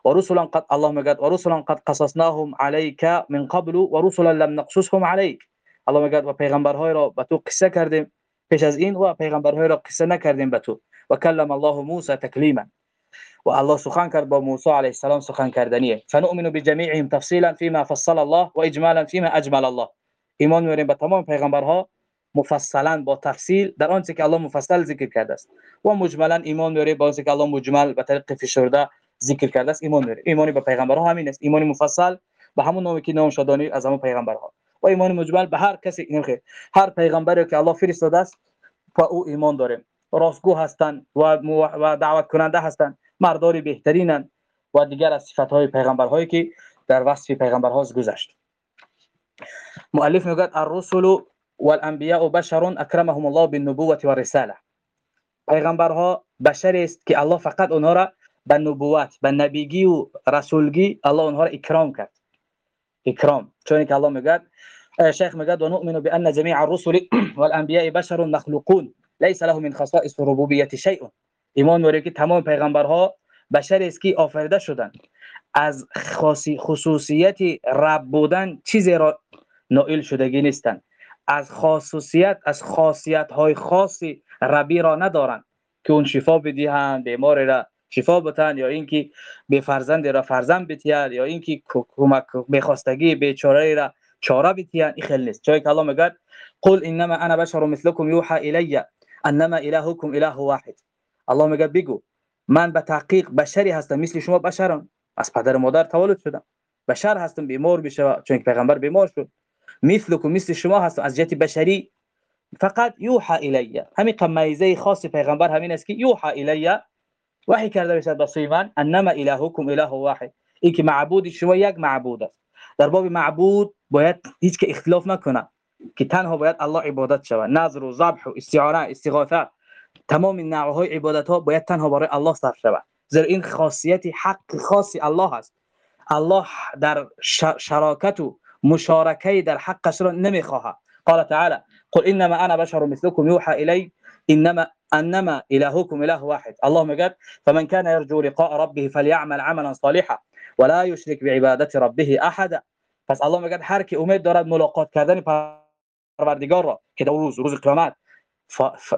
S1: و رسلا قد الله میگه و رسلا قد قصصناهم عليك من قبل و رسلا لم نقصصهم عليك الله میگه و پیغمبرهای را به تو قصه کردیم. پیش از این و پیغمبرهای را قصه نکردیم به تو. و کلم الله موسی تکلیما. و الله سخن کرد با موسی علیه السلام سخن کردنیه. فنؤمن بجميعهم تفصیلا فيما فصل الله و اجمالا فيما اجمل الله. ایمان میاریم به تمام پیغمبرها. مفصلا با تفصیل در آنچه که الله مفصل ذکر کرده است. و مجملا ایمان میاریم با آنچه که الله مجمل به طریق فشرده ذکر کرده است ایمان میاریم ایمانی به پیغمبرها همین است. ایمانی مفصل به همون نامی که نام شدانی از همون پیغمبرها. و ایمان مجمل به هر کسی نمیخه هر پیغمبری که الله فرستاده است با او ایمان داریم راستگو هستند و و دعوت کننده هستند مرداری بهترینن و دیگر از صفات های پیغمبرهایی که در وصف پیغمبرها گذشت. مؤلف میگه الرسل والأنبياء بشر أكرمهم الله بالنبوة والرسالة. پیغمبرها بشری است که الله فقط اونها را به نبوت به نبیگی و رسولگی الله اونها را اکرام کرد. اکرام. چون که الله میگه آه، شیخ میگه و نؤمن بأن جميع الرسل والأنبياء بشر مخلوقون. ليس لهم من خصائص ربوبيه شيء ایمان داره که تمام پیغمبرها بشری است که آفریده شدند. از خصوصیت رب بودن چیزی را نائل شدگی نیستند. از خاصیت از خاصیت های خاصی ربی را ندارند که اون شفا بدهند بیمار را شفا بتن یا اینکه به فرزند را فرزند بتیان یا اینکه کمک بخواستگی بیچاره را چاره بتیان این خیلی نیست. که الله میگه قل انما انا بشر مثلكم يوحى الي انما الهكم اله واحد. الله میگه بگو من به تحقیق بشری هستم مثل شما بشرم. از پدر مادر تولد شدم. بشر هستم بیمار بشه چون پیغمبر بیمار شد. مثلكم مثل شما هستم از جهت بشری فقط یوحى الی همین قمیزه خاص پیغمبر همین است که یوحى الی وحی کرده بشه به سیمان أنما الهکم إله واحد. این که معبود شما یک معبود است در باب معبود باید هیچ که اختلاف نکنه که تنها باید الله عبادت شود نظر و ذبح و استعانه استغاثة. تمام نوع های عبادت ها باید تنها برای الله صرف شود زیرا این خاصیت حق خاصی الله است الله در شراکت و مشارکه در حقش را نمیخواهد قال تعالی قل إنما أنا بشر مثلكم يوحى إلي إنما أنما إلهكم إله واحد. الله میگه فمن كان يرجو لقاء ربه فليعمل عملا صالحا ولا يشرك بعبادة ربه احدا. پس الله میگه هر کی امید دارد ملاقات کردن پروردگار را که در روز روز قیامت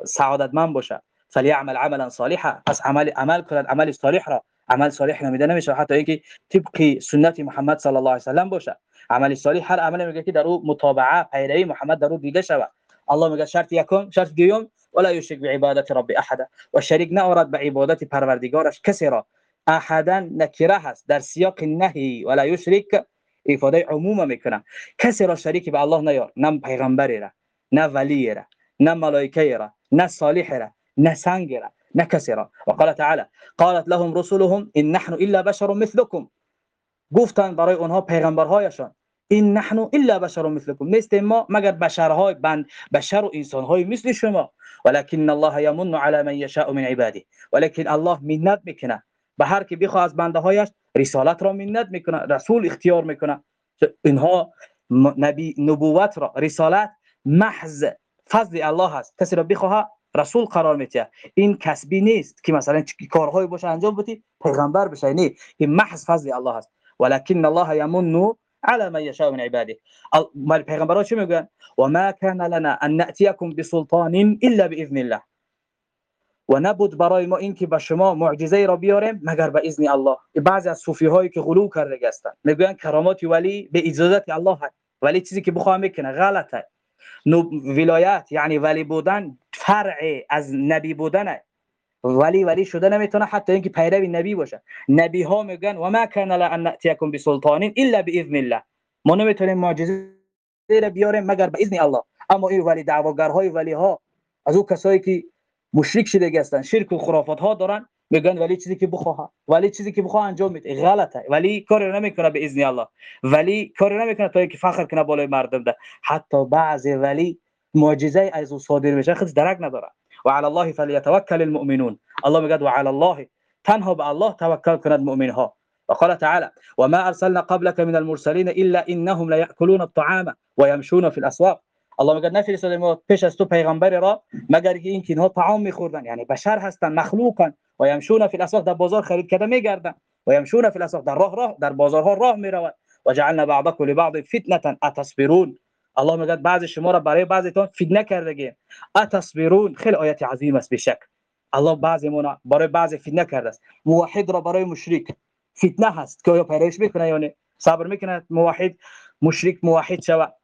S1: سعادتمند باشه. فليعمل عملا صالحا. پس عمل عمل کند عمل صالح را. عمل صالح نمیده نمیشه. حتی اینکه طبق سنت محمد صلی الله علیه و سلم باشه. عمل صالح هر عمل میگه که در أو متابعه پیروی محمد در أو دیده شود. الله میگه شرط یکم شرط دیوم ولا یشرک بعبادت رب احد. و شریک نورد به عبادت پروردگارش کسی را. احدا نکره هست در سیاق نهی. ولا یشرک افاده عموم میکنه کسی را شریک به الله نیار نه پیغمبری را نه ولی را نه ملائکه را نه صالح را نه سنگ را نه کسی را. وقال تعالی قالت لهم رسلهم إن نحن إلا بشر مثلكم. گفتن برای اونها پیغمبرهایشان. این نحن الا بشر مثلكم نیستیم ما مگر بشرهای بند بشر و انسانهای مثل شما. ولكن الله يمن على من يشاء من عباده. ولكن الله منت می‌کنه. به هر کی بخواد از بنده هایش رسالت را منت می‌کنه رسول اختیار می‌کنه. اینها نبی نبوت را رسالت محض فضل الله هست. کسی را بخواه رسول قرار میته این کسبی نیست که مثلا کارهای باشه انجام بدی پیغمبر بشه. نه این محض فضل الله هست. ولكن الله يمن على من يشاء من عباده. پیغمبرها چی میگن و ما كان لنا أن نأتيكم بسلطان إلا بإذن الله. و نبود برای ما این که به شما معجزه را بیاریم مگر به اذن الله. بعضی از صوفی هایی که غلو کرده هستند. میگن به الله هست ولی چیزی که بخواه میکنه غلطه. ولایت یعنی بودن فرع از نبی بودنه. ولی ولی شده نمی‌تونه حتی اینکه پیروی نبی باشه. نبی ها میگن و ما کان لا ان ناتیکم بسلطان الا باذن الله. ما نمی‌تونیم معجزه را بیاریم مگر به اذن الله. اما این ولی دعواگرهای ولی ها از او کسایی که مشرک شده هستند شرک و خرافات ها دارن میگن ولی چیزی که بخواه ولی چیزی که بخواه انجام میده غلطه. ولی کار نمی‌کنه به اذن الله. ولی کار نمی‌کنه تا اینکه فخر کنه بالای مردم ده. حتی بعض ولی معجزه از او صادر میشه خود درک نداره. وعلى الله فليتوكل المؤمنون. الله میگه وعلى الله. تنها به الله توکل کند مؤمن ها. وقال تعالى وما أرسلنا قبلك من المرسلين إلا إنهم ليأكلون الطعام ويمشون في الأسواق. الله میگه نفرستاده ما پیش از تو پیغمبر را مگر اینکه اینها طعام میخوردن. یعنی بشر هستن مخلوقن. و یمشون فی الأسواق. در بازار خرید کرده میگردن. و یمشون فی الأسواق. در راه راه در بازارها راه میروند و جعلنا لبعض فتنة أتصبرون. الله میگه بعضی شما را برای بعضیتون فتنه کرده اتصبرون؟ خیلی آیت عظیم است بشک الله بعضی مون برای بعضی فتنه کرده است. موحد را برای مشرک فتنه هست که آیا پیروش میکنه یا نه؟ صبر میکنه موحد؟ مشرک موحد شود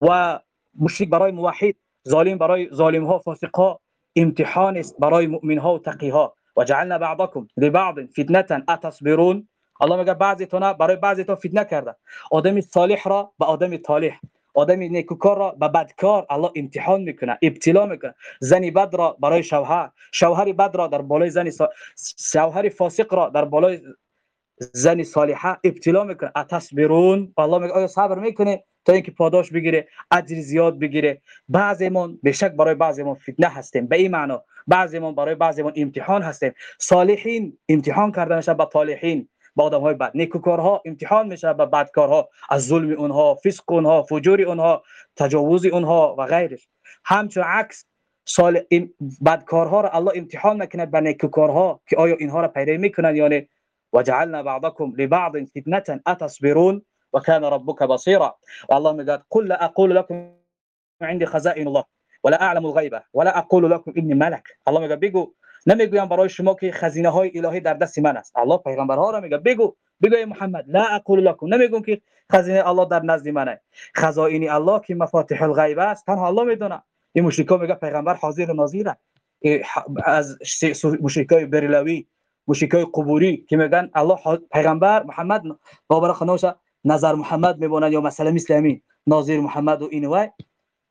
S1: و مشرک برای موحد ظالم برای ظالم ها فاسق ها امتحان است برای مؤمن ها و تقی ها و جعلنا بعضکم لبعض فتنة. اتصبرون؟ الله میگه بعضیتون برای بعضیتون فتنه کرده آدم صالح را به آدم طالح آدم نیکوکار را به بدکار الله امتحان می‌کنه ابتلا می‌کنه زنی بد را برای شوهر شوهر بد را در بالای زنی شوهر فاسق را در بالای زن صالحه ابتلا می‌کنه اتصبرون الله میگه آیا صبر می‌کنه تا اینکه پاداش بگیره اجر زیاد بگیره بعضیمون به شک برای بعضیمون فتنه هستیم به این معنا بعضیمون برای بعضیمون امتحان هستیم صالحین امتحان کردن میشه با طالحین با آدم های بد. نیکوکارها امتحان میشه به بدکارها. از ظلم اونها فسق اونها فجور اونها تجاوز اونها و غیرش. همچون عکس سال بدکارها را الله امتحان می‌کنه به نیکوکارها که آیا اینها را پیروی می‌کنن یا نه. وجعلنا بعضكم لبعض فتنه اتصبرون وكان ربك بصيرا والله میگه قل اقول لكم عندي خزائن الله ولا اعلم الغيبه ولا اقول لكم اني ملك الله میگه بگو نمی‌گویم برای شما که خزینه های الهی در دست من است. الله پیغمبرها را میگه بگو بگو محمد لا اقول لكم نمیگم که خزینه الله در نزد منه. خزائن الله که مفاتيح الغیب است تنها الله می‌دونه. این مشرکا میگه پیغمبر حاضر و ناظره از مشرکای بریلوی مشرکای قبوری که میگن الله پیغمبر محمد بابر خنوسا نظر محمد میبونن یا مثلا مثل همین ناظر محمد و این وای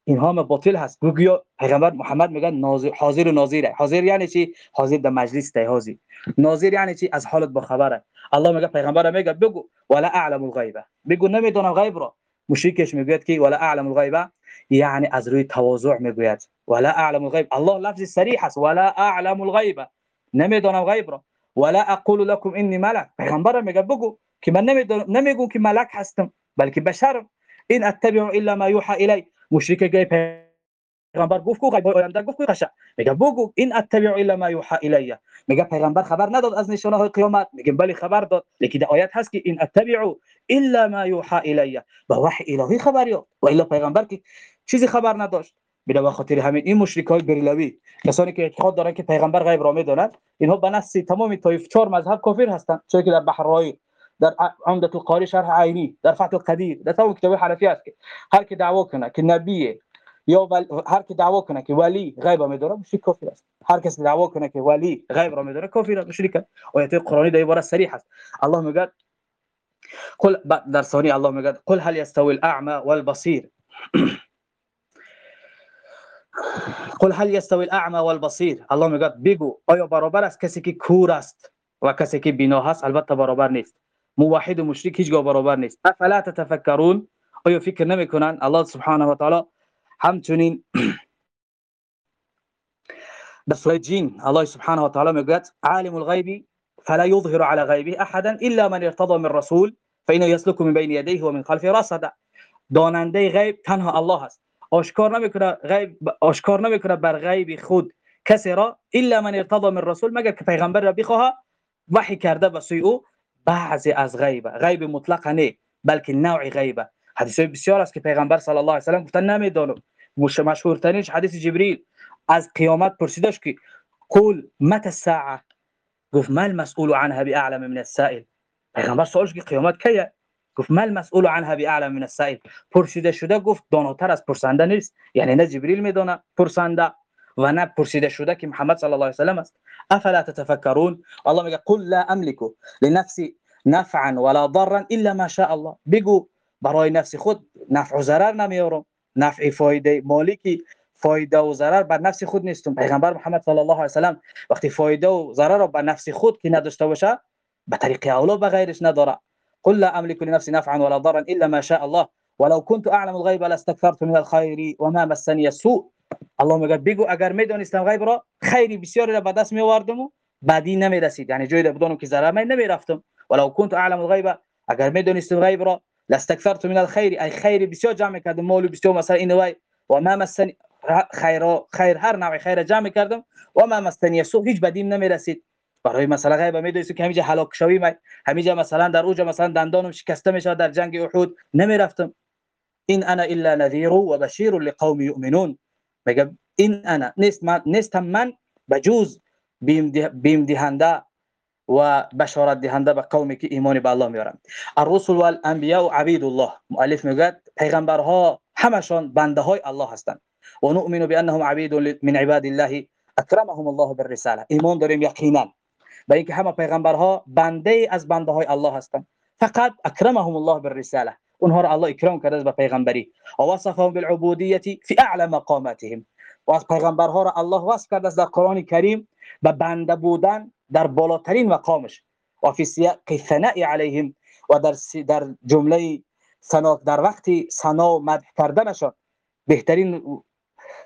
S1: اینها باطل هست. گویا پیغمبر محمد میگن ناظر حاضر و ناظره. حاضر یعنی چی؟ حاضر در مجلس ته حاضر. ناظر یعنی چی؟ از حالت با خبره. الله میگه پیغمبر میگه بگو. ولا اعلم الغیبه. بگو نمی‌دونم غیب را. مشرکش می‌گوید که ولا اعلم الغیبه یعنی از روی تواضع می‌گوید. ولا اعلم الغیب. الله لفظ صریح است. ولا اعلم الغیبه. نمی‌دونم غیب را. ولا اقول لكم اني ملك پیغمبر میگه بگو که من نمیگم که ملک هستم بلکه بشرم. این اتبع الا ما یوحى الی. مشرک گه پیغمبر گفت کو آینده گفت کو قشه میگه بگو این اتبع الا ما یوحى الی میگه پیغمبر خبر نداد از نشانه های قیامت. میگه بلی خبر داد. لیکن در آیت هست که این اتبع الا ما یوحى الی به وحی الهی خبر یافت. و الا پیغمبر که چیزی خبر نداشت. به خاطر همین این مشرکای بریلوی کسانی که اعتقاد دارن که پیغمبر غیب را می‌دونند اینها به نص تمام طایف چهار مذهب کافر هستند. چون که در بحر رای در عمدت القاری شرح عینی در فتح القدیر در تمام است که هر کی دعوا کنه که نبی یا هر کی دعوا کنه که ولی غیب میدونه مشرک کافر است هر کس دعوا کنه که ولی را میدونه کافر است مشرک است الله میگه قل در ثانی الله میگه قل هل يستوي الأعمى والبصير؟ قل هل يستوي الأعمى والبصير؟ الله میگه بگو آیا برابر است کسی که کور است و کسی که بینا هست. البته برابر موحد و مشرک هیچگاه برابر نیست. افلا تتفکرون؟ آیا فکر نمی‌کنن؟ الله سبحانه و تعالی همچنین در سوره جین الله سبحانه و تعالی میگه عالم الغیب فلا يظهر على غیبه احدا الا من ارتضى من رسول فانه يسلك من بين يديه ومن خلفه رصدا داننده غیب تنها الله است. آشکار نمی‌کنه غیب آشکار نمی‌کنه بر غیب خود کسی را الا من ارتضى من رسول مگر که پیغمبر را بخواه وحی کرده به سوی او. بعضی از غیب غیب مطلق نه بلکه نوع غیب حدیث بسیار است که پیغمبر صلی الله علیه و سلم گفتن نمیدونم مشهورترینش حدیث جبریل. از قیامت پرسیدش که قول متى الساعة؟ گفت ما المسئول عنها بأعلم من السائل. پیغمبر سوالش که قیامت کیه؟ گفت مل مسئول عنها اعلم من السائل. پرسیده شده گفت داناتر از پرسنده نیست. یعنی نه جبریل میدونه پرسنده و نه پرسیده شده که محمد صلی الله علیه و سلم است. أفلا تتفکرون الله میگه قل لا أملك لنفسي نفعا ولا ضرا إلا ما شاء الله. بگو برای نفس خود نفع و نمیارم نفع فایده مالکی فایده و ضرر بر نفس خود نیستم پیغمبر محمد صلی الله علیه و سلم وقتی فایده و ضرر رو بر نفس خود که نداشته باشه به طریق اولا به غیرش نداره. قل لا أملك لنفسي نفعا ولا ضرا إلا ما شاء الله. ولو كنت أعلم الغيب لاستكثرت من الخير وما مسني السوء. الله میگه بگو اگر می‌دونستم غیب را خیری بسیاری را به دست میآوردم و بعدی نمی‌رسید یعنی جایی بدونم که ضرر من نمی‌رفتم ولو كنت اعلم الغیب اگر می‌دونستم غیب را لاستكثرت من الخير ای خیر بسیار جمع کردم مال بسیار مثلا این وای و ما مسنی خیر خیر هر نوع خیر جمع کردم و ما مسنی سو هیچ بدیم نمی‌رسید برای مثلا غیب می‌دونید که همیشه هلاک شوی می همیشه مثلا در اوج مثلا دندانم شکسته میشه در جنگ احد نمی‌رفتم این انا الا نذیر و بشیر لقوم یؤمنون میگه این انا نیست من نیستم من بجوز بیم دهنده و بشارت دهنده به قومی که ایمان به الله میارن الرسل والانبیاء عبید الله مؤلف میگه پیغمبرها همشان بنده های الله هستند. و نؤمن بانهم عبید من عباد الله. اکرمهم الله بالرساله. ایمان داریم یقینا. به اینکه همه پیغمبرها بنده از بنده های الله هستند. فقط اکرمهم الله بالرساله. اونها را الله اکرام کرده به پیغمبری. و وصفهم بالعبودیه فی اعلى مقاماتهم. و از پیغمبرها را الله وصف کرده در قرآن کریم به بنده بودن در بالاترین مقامش. و فی سیاق ثناء علیهم و در در جمله ثنا در وقتی ثنا و مدح کردنشان بهترین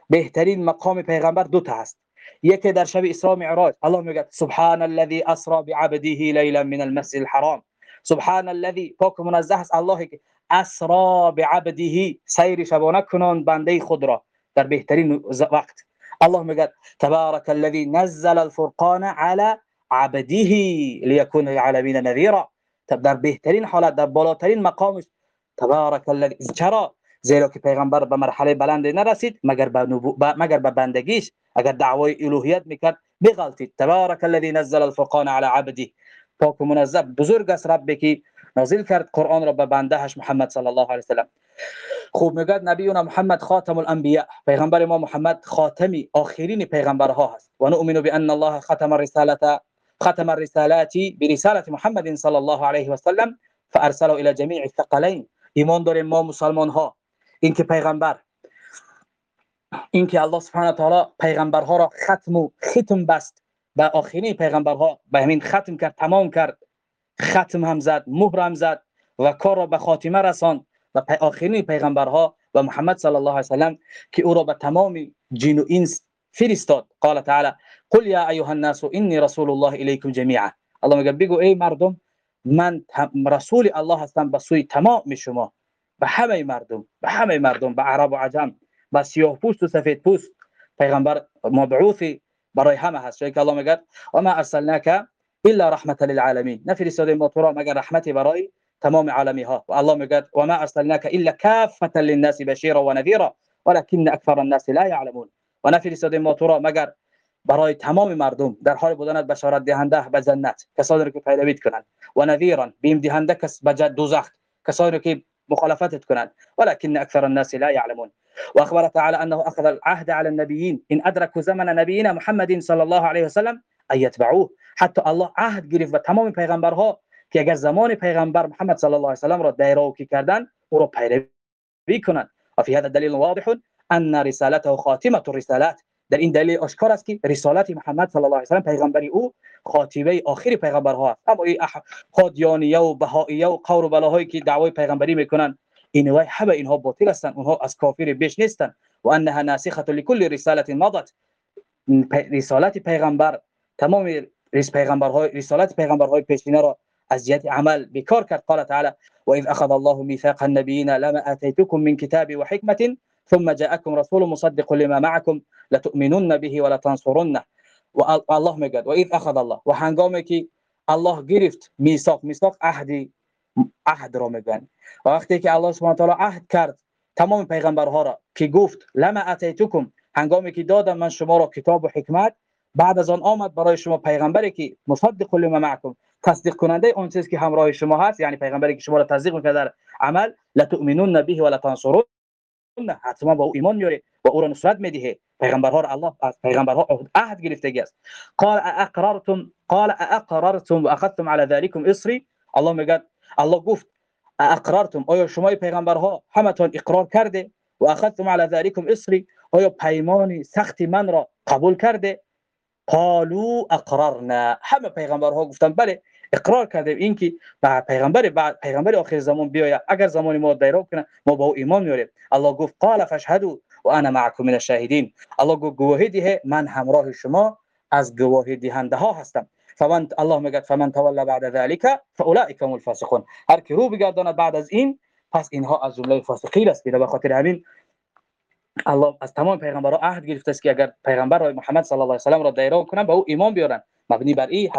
S1: بهترین مقام پیغمبر دو تا هست. یکی در شب اسراء معراج. الله میگه سبحان الذي اسرا بعبده ليلا من المسجد الحرام. سبحان الذي پاک منزه است. الله اسرا بعبده. سیر شبانه کنان بنده خود را در بهترین وقت. الله میگه تبارك الذي نزل الفرقان على عبده ليكون للعالمين نذيرا. در بهترین حالت در بالاترین مقامش. تبارك الذي چرا؟ زیرا که پیغمبر به مرحله بلند نرسید مگر به مگر به بندگیش. اگر دعوای الوهیت میکرد بغلطید. تبارك الذي نزل الفرقان على عبده. پاک و منزه بزرگ است رب که نازل کرد قرآن را به بندهش محمد صلی الله علیه و سلم خوب میگه نبینا محمد خاتم الانبیاء. پیغمبر ما محمد خاتمی آخرین پیغمبرها هست. و نؤمن بان الله ختم الرساله ختم الرسالات برساله محمد صلی الله علیه و سلم فارسله الى جميع الثقلين ایمان داریم ما مسلمان ها اینکه پیغمبر اینکه الله سبحانه و تعالی پیغمبرها را ختم و ختم بست. به آخرین پیغمبرها به همین ختم کرد تمام کرد. ختم هم زد مهر هم زد و کار را به خاتمه رساند و آخرین پیغمبرها و محمد صلی الله علیه وسلم که او را به تمام جن و فرستاد. قال تعالی قل یا ایها الناس انی رسول الله الیکم جميعا الله میگه بگو ای مردم من رسول الله هستم به سوی تمام شما به همه مردم به همه مردم به عرب و عجم به سیاه پوست و سفید پوست. پیغمبر مبعوثی برای همه هست. چون که الله میگه و ما ارسلناک الا رحمه للعالمین نفرستادیم ما تو مگر رحمتی برای تمام عالمی ها و الله میگه و ما ارسلناک الا کافه للناس بشیرا و ولكن اکثر الناس لا يعلمون. و نفرستادیم ما تو مگر برای تمام مردم. در حال بودن بشارت دهنده به جنت کسانی که پیروی کنند. و نذیرا بیم دهنده کس به دوزخ کسانی که مخالفتت کنند. ولكن اكثر الناس لا يعلمون. واخبر تعالى انه اخذ العهد على النبيين. ان ادركوا زمن نبينا محمد صلى الله عليه وسلم ان يتبعوه حتى الله عهد گرفت و تمام پیغمبرها که اگر زمان پیغمبر محمد صلی الله علیه و را دایره کردن او را پیروی کنند. و فی هذا دلیل واضح ان رسالته خاتمه الرسالات. در این دلیل آشکار است که رسالت محمد صلی الله علیه و سلم پیغمبری او خاتمه آخر پیغمبرها است. اما این قادیانیه و بهائیه و قور و بلاهایی که دعوای پیغمبری می‌کنن این وای همه اینها باطل هستند اونها از کافر بیش نیستند و انها ناسخه لكل رساله مضت. رسالت پیغمبر تمام رس پیغمبرهای رسالت پیغمبرهای پیشینه را از جهت عمل بکار کرد. قال تعالی و اذ اخذ الله ميثاق النبيين لما اتيتكم من كتاب وحكمه ثم جاءكم رسول مصدق لما معكم لتؤمنن به ولتنصرنه و الله میگه و اذ اخذ الله. و هنگامی که الله گرفت میثاق میثاق عهدی عهد را میگن وقتی که الله سبحانه و تعالی عهد کرد تمام پیغمبرها را که گفت لما آتیتکم هنگامی که دادم من شما را کتاب و حکمت بعد از آن آمد برای شما پیغمبری که مصدق لما معکم. تصدیق کننده اون چیزی که همراه شما هست یعنی پیغمبری که شما را تصدیق می‌کنه در عمل لتؤمنون به و لتنصرون حتما با او ایمان میاره و او را نصرت میده پیغمبرها را الله از پیغمبرها عهد گرفتگی است. قال اقررتم قال اقررتم واخذتم على ذلكم اصري الله میگه الله گفت اقررتم آیا شما پیغمبرها همتون اقرار کرده؟ و اخذتم على ذلكم اصري آیا پیمان سخت من را قبول کرده؟ قالوا اقررنا همه پیغمبرها گفتن بله اقرار کردیم اینکه بعد پیغمبر بعد پیغمبر آخر زمان بیاید. اگر زمان ما دیرا کنه ما با او ایمان میاریم. الله گفت قال فاشهدوا وانا معكم من الشاهدين الله گفت گواهی من همراه شما از گواهی دهنده ها هستم. فمن الله میگه فمن تولى بعد ذلك فاولئك هم الفاسقون. هر کی رو بگرداند بعد از این پس اینها از جمله فاسقین است. به خاطر همین الله از تمام پیغمبران عهد گرفته است که اگر پیغمبر محمد صلی الله علیه و را دیرا کنن به او ایمان بیارن. مبنی بر این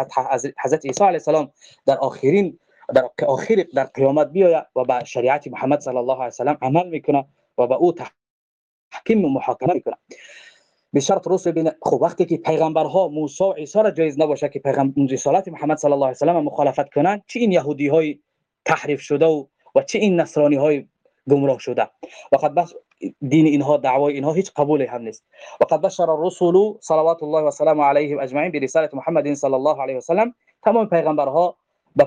S1: حضرت عیسی علیه السلام در آخرین در آخر در قیامت بیاید و به شریعت محمد صلی الله علیه و عمل می‌کنه و به او تحکیم و محاکمه می‌کنه. به شرط رسول بین خب وقتی که پیغمبرها موسی و عیسی را جایز نباشه که پیغمبر رسالت محمد صلی الله علیه و مخالفت کنند چه این یهودی های تحریف شده و و چه این نصرانی های گمراه شده؟ وقت بس دین اینها دعوای اینها هیچ قبول هم نیست. وقد بشر الرسول صلوات الله و سلام علیهم اجمعین برسالت محمد صلی الله علیه و سلم تمام پیغمبرها به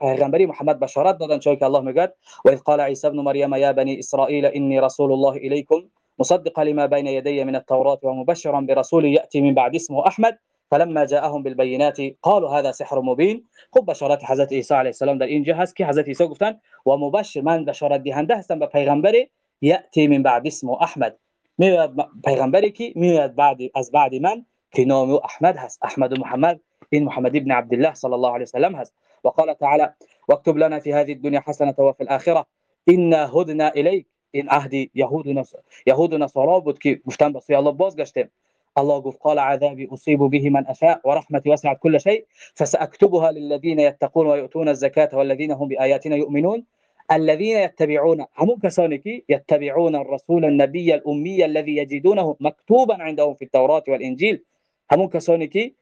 S1: پیغمبری محمد بشارت دادن چون که الله میگه و قال عیسی ابن مریم یا بنی اسرائیل انی رسول الله الیکم مصدقا لما بين يدي من التوراة ومبشرا برسول يأتي من بعد اسمه أحمد فلما جاءهم بالبينات قالوا هذا سحر مبين. خب بشارت حضرت عیسی علیه السلام در اینجا هست که حضرت عیسی گفتن و مبشر من بشارت دهنده هستم به پیغمبر یأتی من بعد اسم أحمد. میاد پیغمبری که میاد بعد از بعد من؟ که نام أحمد هست أحمد و محمد این محمد ابن عبد الله صلی الله علیه وسلم هست وقال تعالى واكتب لنا في هذه الدنيا حسنة وفي الآخرة. انا هدنا إليك. این عهد و نصارا یهود و نصارا بود که گفتن به سوی الله بازگشتیم الله قف قال عذابي أصيب به من أشاء ورحمتي وسعت كل شيء. فسأكتبها للذين يتقون ويؤتون الزكاة والذين هم بآياتنا يؤمنون. الذين يتبعون هم كسانك يتبعون الرسول النبي الأمي الذي يجدونه مكتوبا عندهم في التوراة والإنجيل. هم كسانك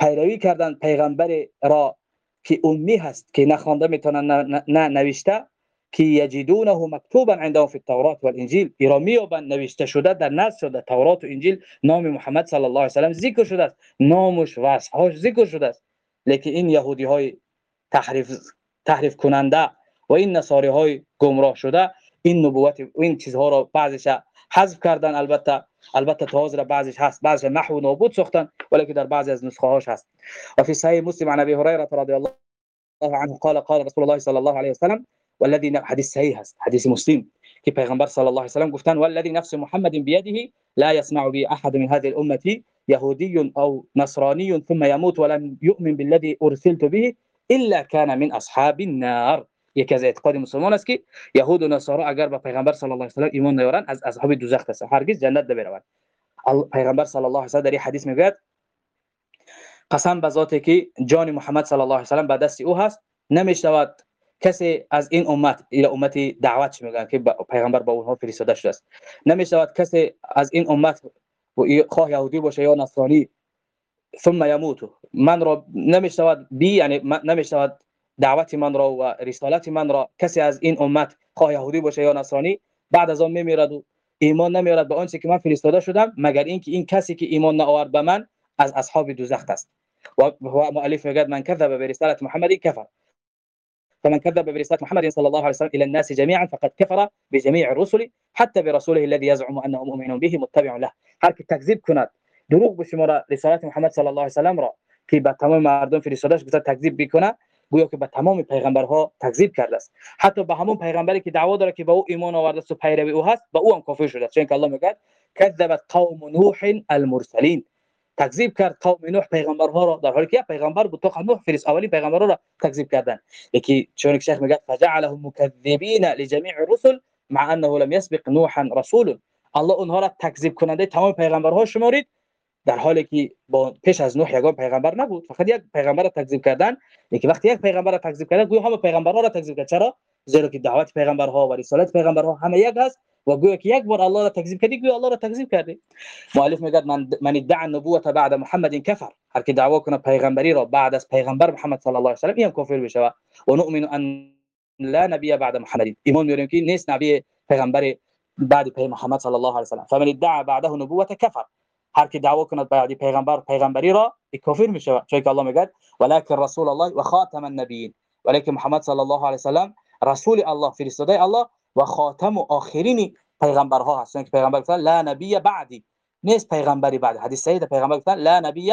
S1: پیروی کردن پیغمبر را که امی هست که نخوانده می‌تونن نه نوشته که یجدونه مکتوبا عندهم في التوراة والانجیل ایرا میابن نوشته شده در نص شده تورات و انجیل نام محمد صلی الله علیه و سلم ذکر شده است. نامش و اصحاش ذکر شده است. لیکن این یهودی های تحریف تحریف کننده و این نصاری های گمراه شده این نبوت و این چیزها را بعضیش حذف کردن. البته البته تازه را بعضیش هست. بعضی محو نابود ساختن ولی در بعضی از نسخه هاش هست. و فی صحیح مسلم عن ابي هريره رضی الله عنه قال قال رسول الله صلی الله علیه و سلم والذي حديث صحيح هست. حديث مسلم كي پیغمبر صلى الله عليه وسلم گفتن والذي نفس محمد بيده لا يسمع به احد من هذه الامة يهودي أو نصراني ثم يموت ولم يؤمن بالذي ارسلت به الا كان من اصحاب النار. یکی از اعتقاد مسلمان است که یهود و نصارا اگر به پیغمبر صلی الله علیه و ایمان نیارند از اصحاب دوزخ هستند هرگز جنت نمی‌روند پیغمبر صلی الله علیه و در حدیث می‌گوید قسم به ذاتی که جان محمد صلی الله علیه و به دست او هست نمی‌شود کسی از این امت یا امت دعوت میگن که پیغمبر با اونها فرستاده شده است. نمی‌شود کسی از این امت خواه یهودی باشه یا نصرانی ثم يموت من را نمی‌شود بی یعنی نمی‌شود دعوت من را و رسالت من را کسی از این امت خواه یهودی باشه یا نصرانی بعد از آن میمیرد و ایمان نمیارد به آنچه که من فرستاده شدم مگر اینکه این کسی که ایمان نآورد به من از اصحاب دوزخ است. و مؤلف میگه من کذب برسالت محمد کفر. فمن كذب برسالة محمد صلى الله عليه وسلم إلى الناس جميعا فقد كفر بجميع الرسل حتى برسوله الذي يزعم أنه مؤمن به متبع له. هر که تکذیب کند دروغ بشماره رسالت محمد صلی الله علیه و سلم را که به تمام مردم فرستادهش گفته تکذیب بکنه گویا که به تمام پیغمبرها تکذیب کرده است. حتی به همون پیغمبری که دعوا داره که به او ایمان آورده است و پیروی او هست به او هم کافر شده است. چون که الله میگه کذبت قوم نوح المرسلین. تکذیب کرد قوم نوح پیغمبرها را در حالی که پیغمبر بود نوح فرست اولین پیغمبرها را تکذیب کردن. یکی چون که شیخ میگه فجعلهم مكذبین لجميع الرسل مع انه لم يسبق نوحا رسول الله اونها را تکذیب کننده تمام پیغمبرها شمارید. در حالی که با پیش از نوح یگان پیغمبر نبود. فقط یک پیغمبر را تکذیب کردن. یکی وقتی یک پیغمبر را تکذیب کردن گویا همه پیغمبرها را تکذیب کرد. چرا؟ زیرا که دعوت پیغمبرها و رسالت پیغمبرها همه یک هست و گویا که یک بار الله را تکذیب کردی گویا الله را تکذیب کردی. مؤلف میگه من من ادعا النبوت بعد محمد کفر. هر کی دعوا کنه پیغمبری را بعد از پیغمبر محمد صلی الله علیه و سلم این کافر بشه. و نؤمن ان لا نبی بعد محمد. ایمان میاریم که نیست نبی پیغمبر بعد پیغمبر محمد صلی الله علیه و سلم. فمن ادعا بعده نبوت کفر. هر کی دعوا کند بعد پیغمبر پیغمبری را کافر میشه چون که الله میگه ولکن رسول الله و خاتم النبیین. ولکن محمد صلی الله علیه و سلم رسول الله فرستاده الله و خاتم و آخرین پیغمبرها هستند که پیغمبر گفتن لا نبی بعدی. نیست پیغمبری بعد. حدیث سید پیغمبر گفتن لا نبی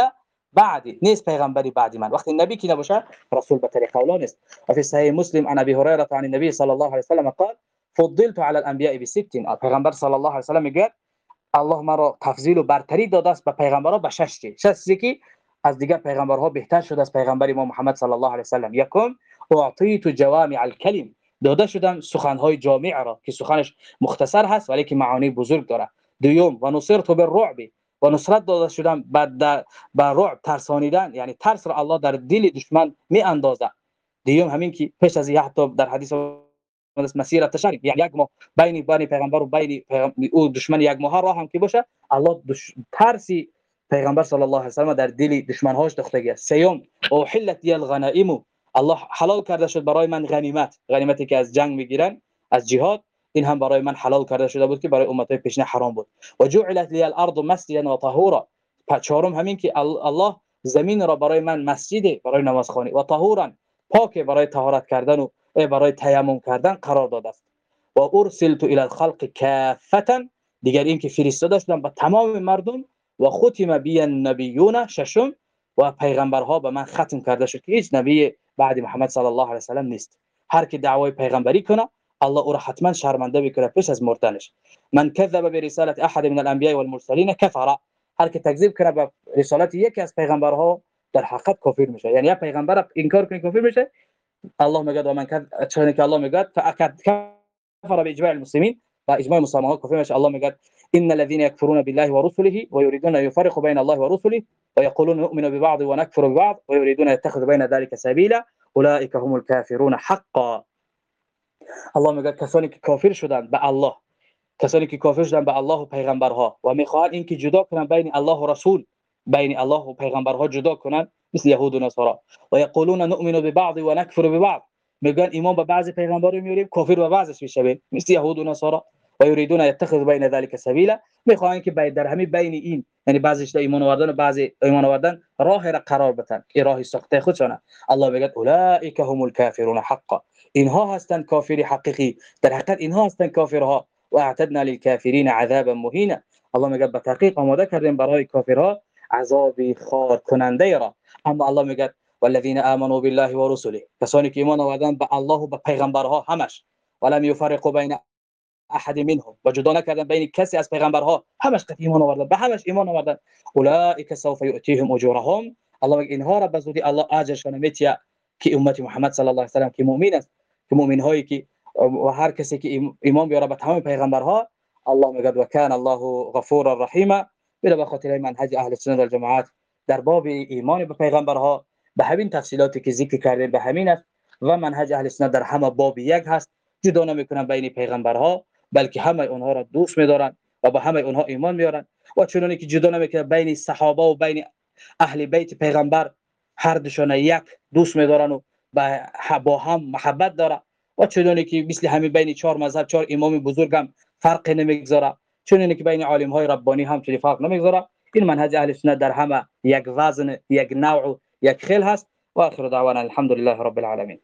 S1: بعدی. نیست پیغمبری بعدی من. وقتی نبی کی نباشه رسول به طریق اولا نیست. و فی صحیح مسلم عن ابي هريره عن النبي صلی الله علیه و سلم قال فضلت على الانبیاء بست پیغمبر صلی الله علیه و سلم میگه الله مرا تفضیل و برتری داده است به پیغمبرها به شش چیز. شش چیزی که از دیگر پیغمبرها بهتر شده از پیغمبر ما محمد صلی الله علیه و سلم یکم اعطیت جوامع الکلم. داده شدن سخنهای جامع را که سخنش مختصر هست ولی که معانی بزرگ داره. دوم و نصرت بالرعب و نصرت داده شدن بعد به رعب ترسانیدن. یعنی ترس را الله در دل دشمن می اندازه دیوم همین که پیش از حتی در حدیث مسیر تشریف یعنی یک ماه بین بین پیغمبر و بین او دشمن یک ماه راه هم که باشه الله دش... ترسی پیغمبر صلی الله علیه و سلم در دل دشمن هاش دختگی است سیوم او حلت الغنائم. الله حلال کرده شد برای من غنیمت. غنیمتی که از جنگ می‌گیرن از جهاد این هم برای من حلال کرده شده بود که برای امت پیشین حرام بود. و جعلت لی الارض مسجدا و طهورا. چهارم همین که الله زمین را برای من مسجد برای نماز خوانی و طهورا پاک برای طهارت کردن و برای تیمم کردن قرار داده است و ارسلت الى الخلق کافتا. دیگر این که فرستاده شدم به تمام مردم و ختم بی النبیون ششم. و پیغمبرها به من ختم کرده شد که هیچ نبی بعد محمد صلی الله علیه و نیست. هر کی دعوای پیغمبری کنه الله او را حتما شرمنده می‌کنه پیش از مردنش. من کذب برساله احد من الانبیاء والمرسلین کفر هر کی تکذیب کنه به رسالت یکی از پیغمبرها در حقیقت کافر میشه. یعنی یا پیغمبر انکار کنه کافر میشه الله میگه و من چون که الله میگه فاکد کفر بإجماع المسلمین و اجماع مسلمان ها کافر میشه الله میگه إن الذين يكفرون بالله ورسله ويريدون أن يفرقوا بين الله ورسله ويقولون نؤمن ببعض ونكفر ببعض ويريدون أن يتخذوا بين ذلك سبيلا أولئك هم الكافرون حقا. الله میگه کسانی که کافر شدند به الله. کسانی که کافر شدند به الله و پیغمبرها. و میخواهند اینکه جدا کنند بین الله و رسول. بین الله و پیغمبرها جدا کنند مثل یهود و نصارا. و نؤمن ببعض و ببعض. میگن ایمان به بعضی پیغمبر میوریم کافر به بعضش می‌شویم. مثل یهود و نصارا. و یریدون یتخذ بین ذلك سبیلا. می‌خواهند که بین در همین بین این یعنی بعضیش ایمان آوردن و بعضی ایمان آوردن راه را قرار بدن. که راهی ساخته خودشونه الله میگه اولئک هم الکافرون حقا. اینها هستند کافری حقیقی. در حقیقت اینها هستند کافرها. و اعتدنا للكافرین عذابا مهینا. الله میگه به تحقیق آماده کردیم برای کافرها. عذابی خار کننده را. اما الله میگه والذین آمنوا بالله ورسله. کسانی که ایمان آوردن به الله و به پیغمبرها همش. ولم يفرقوا بین احد منهم. و جدا نکردن بین کسی از پیغمبرها همش قد ایمان آوردن. به همش ایمان آوردن. اولئک سوف یؤتیهم اجورهم. الله میگه اینها را به زودی الله اجرشون میتیه که امت محمد صلی الله علیه و سلم که مؤمن است. که مؤمن هایی که و هر کسی که ایمان بیاره به تمام پیغمبرها الله میگه و کان الله غفور رحیم بلا به خاطر منهج اهل سنت و جماعت در باب ایمان به پیغمبرها به همین تفصیلاتی که ذکر کردیم به همین است و منهج اهل سنت در همه باب یک هست. جدا نمی‌کنن بین پیغمبرها بلکه همه اونها را دوست می‌دارن و با همه اونها ایمان میارن و چونانی که جدا نمی‌کنه بین صحابه و بین اهل بیت پیغمبر هر دوشون یک دوست می‌دارن و با هم محبت داره و چونانی که مثل همین بین چهار مذهب چهار امام بزرگ هم فرق نمی‌گذاره. چونانی که بین عالم های ربانی هم چنین فرق نمیگذاره. این منهج أهل سنت در همه یک وزن یک نوع یک خیل هست. و آخر دعوانا الحمد لله رب العالمین.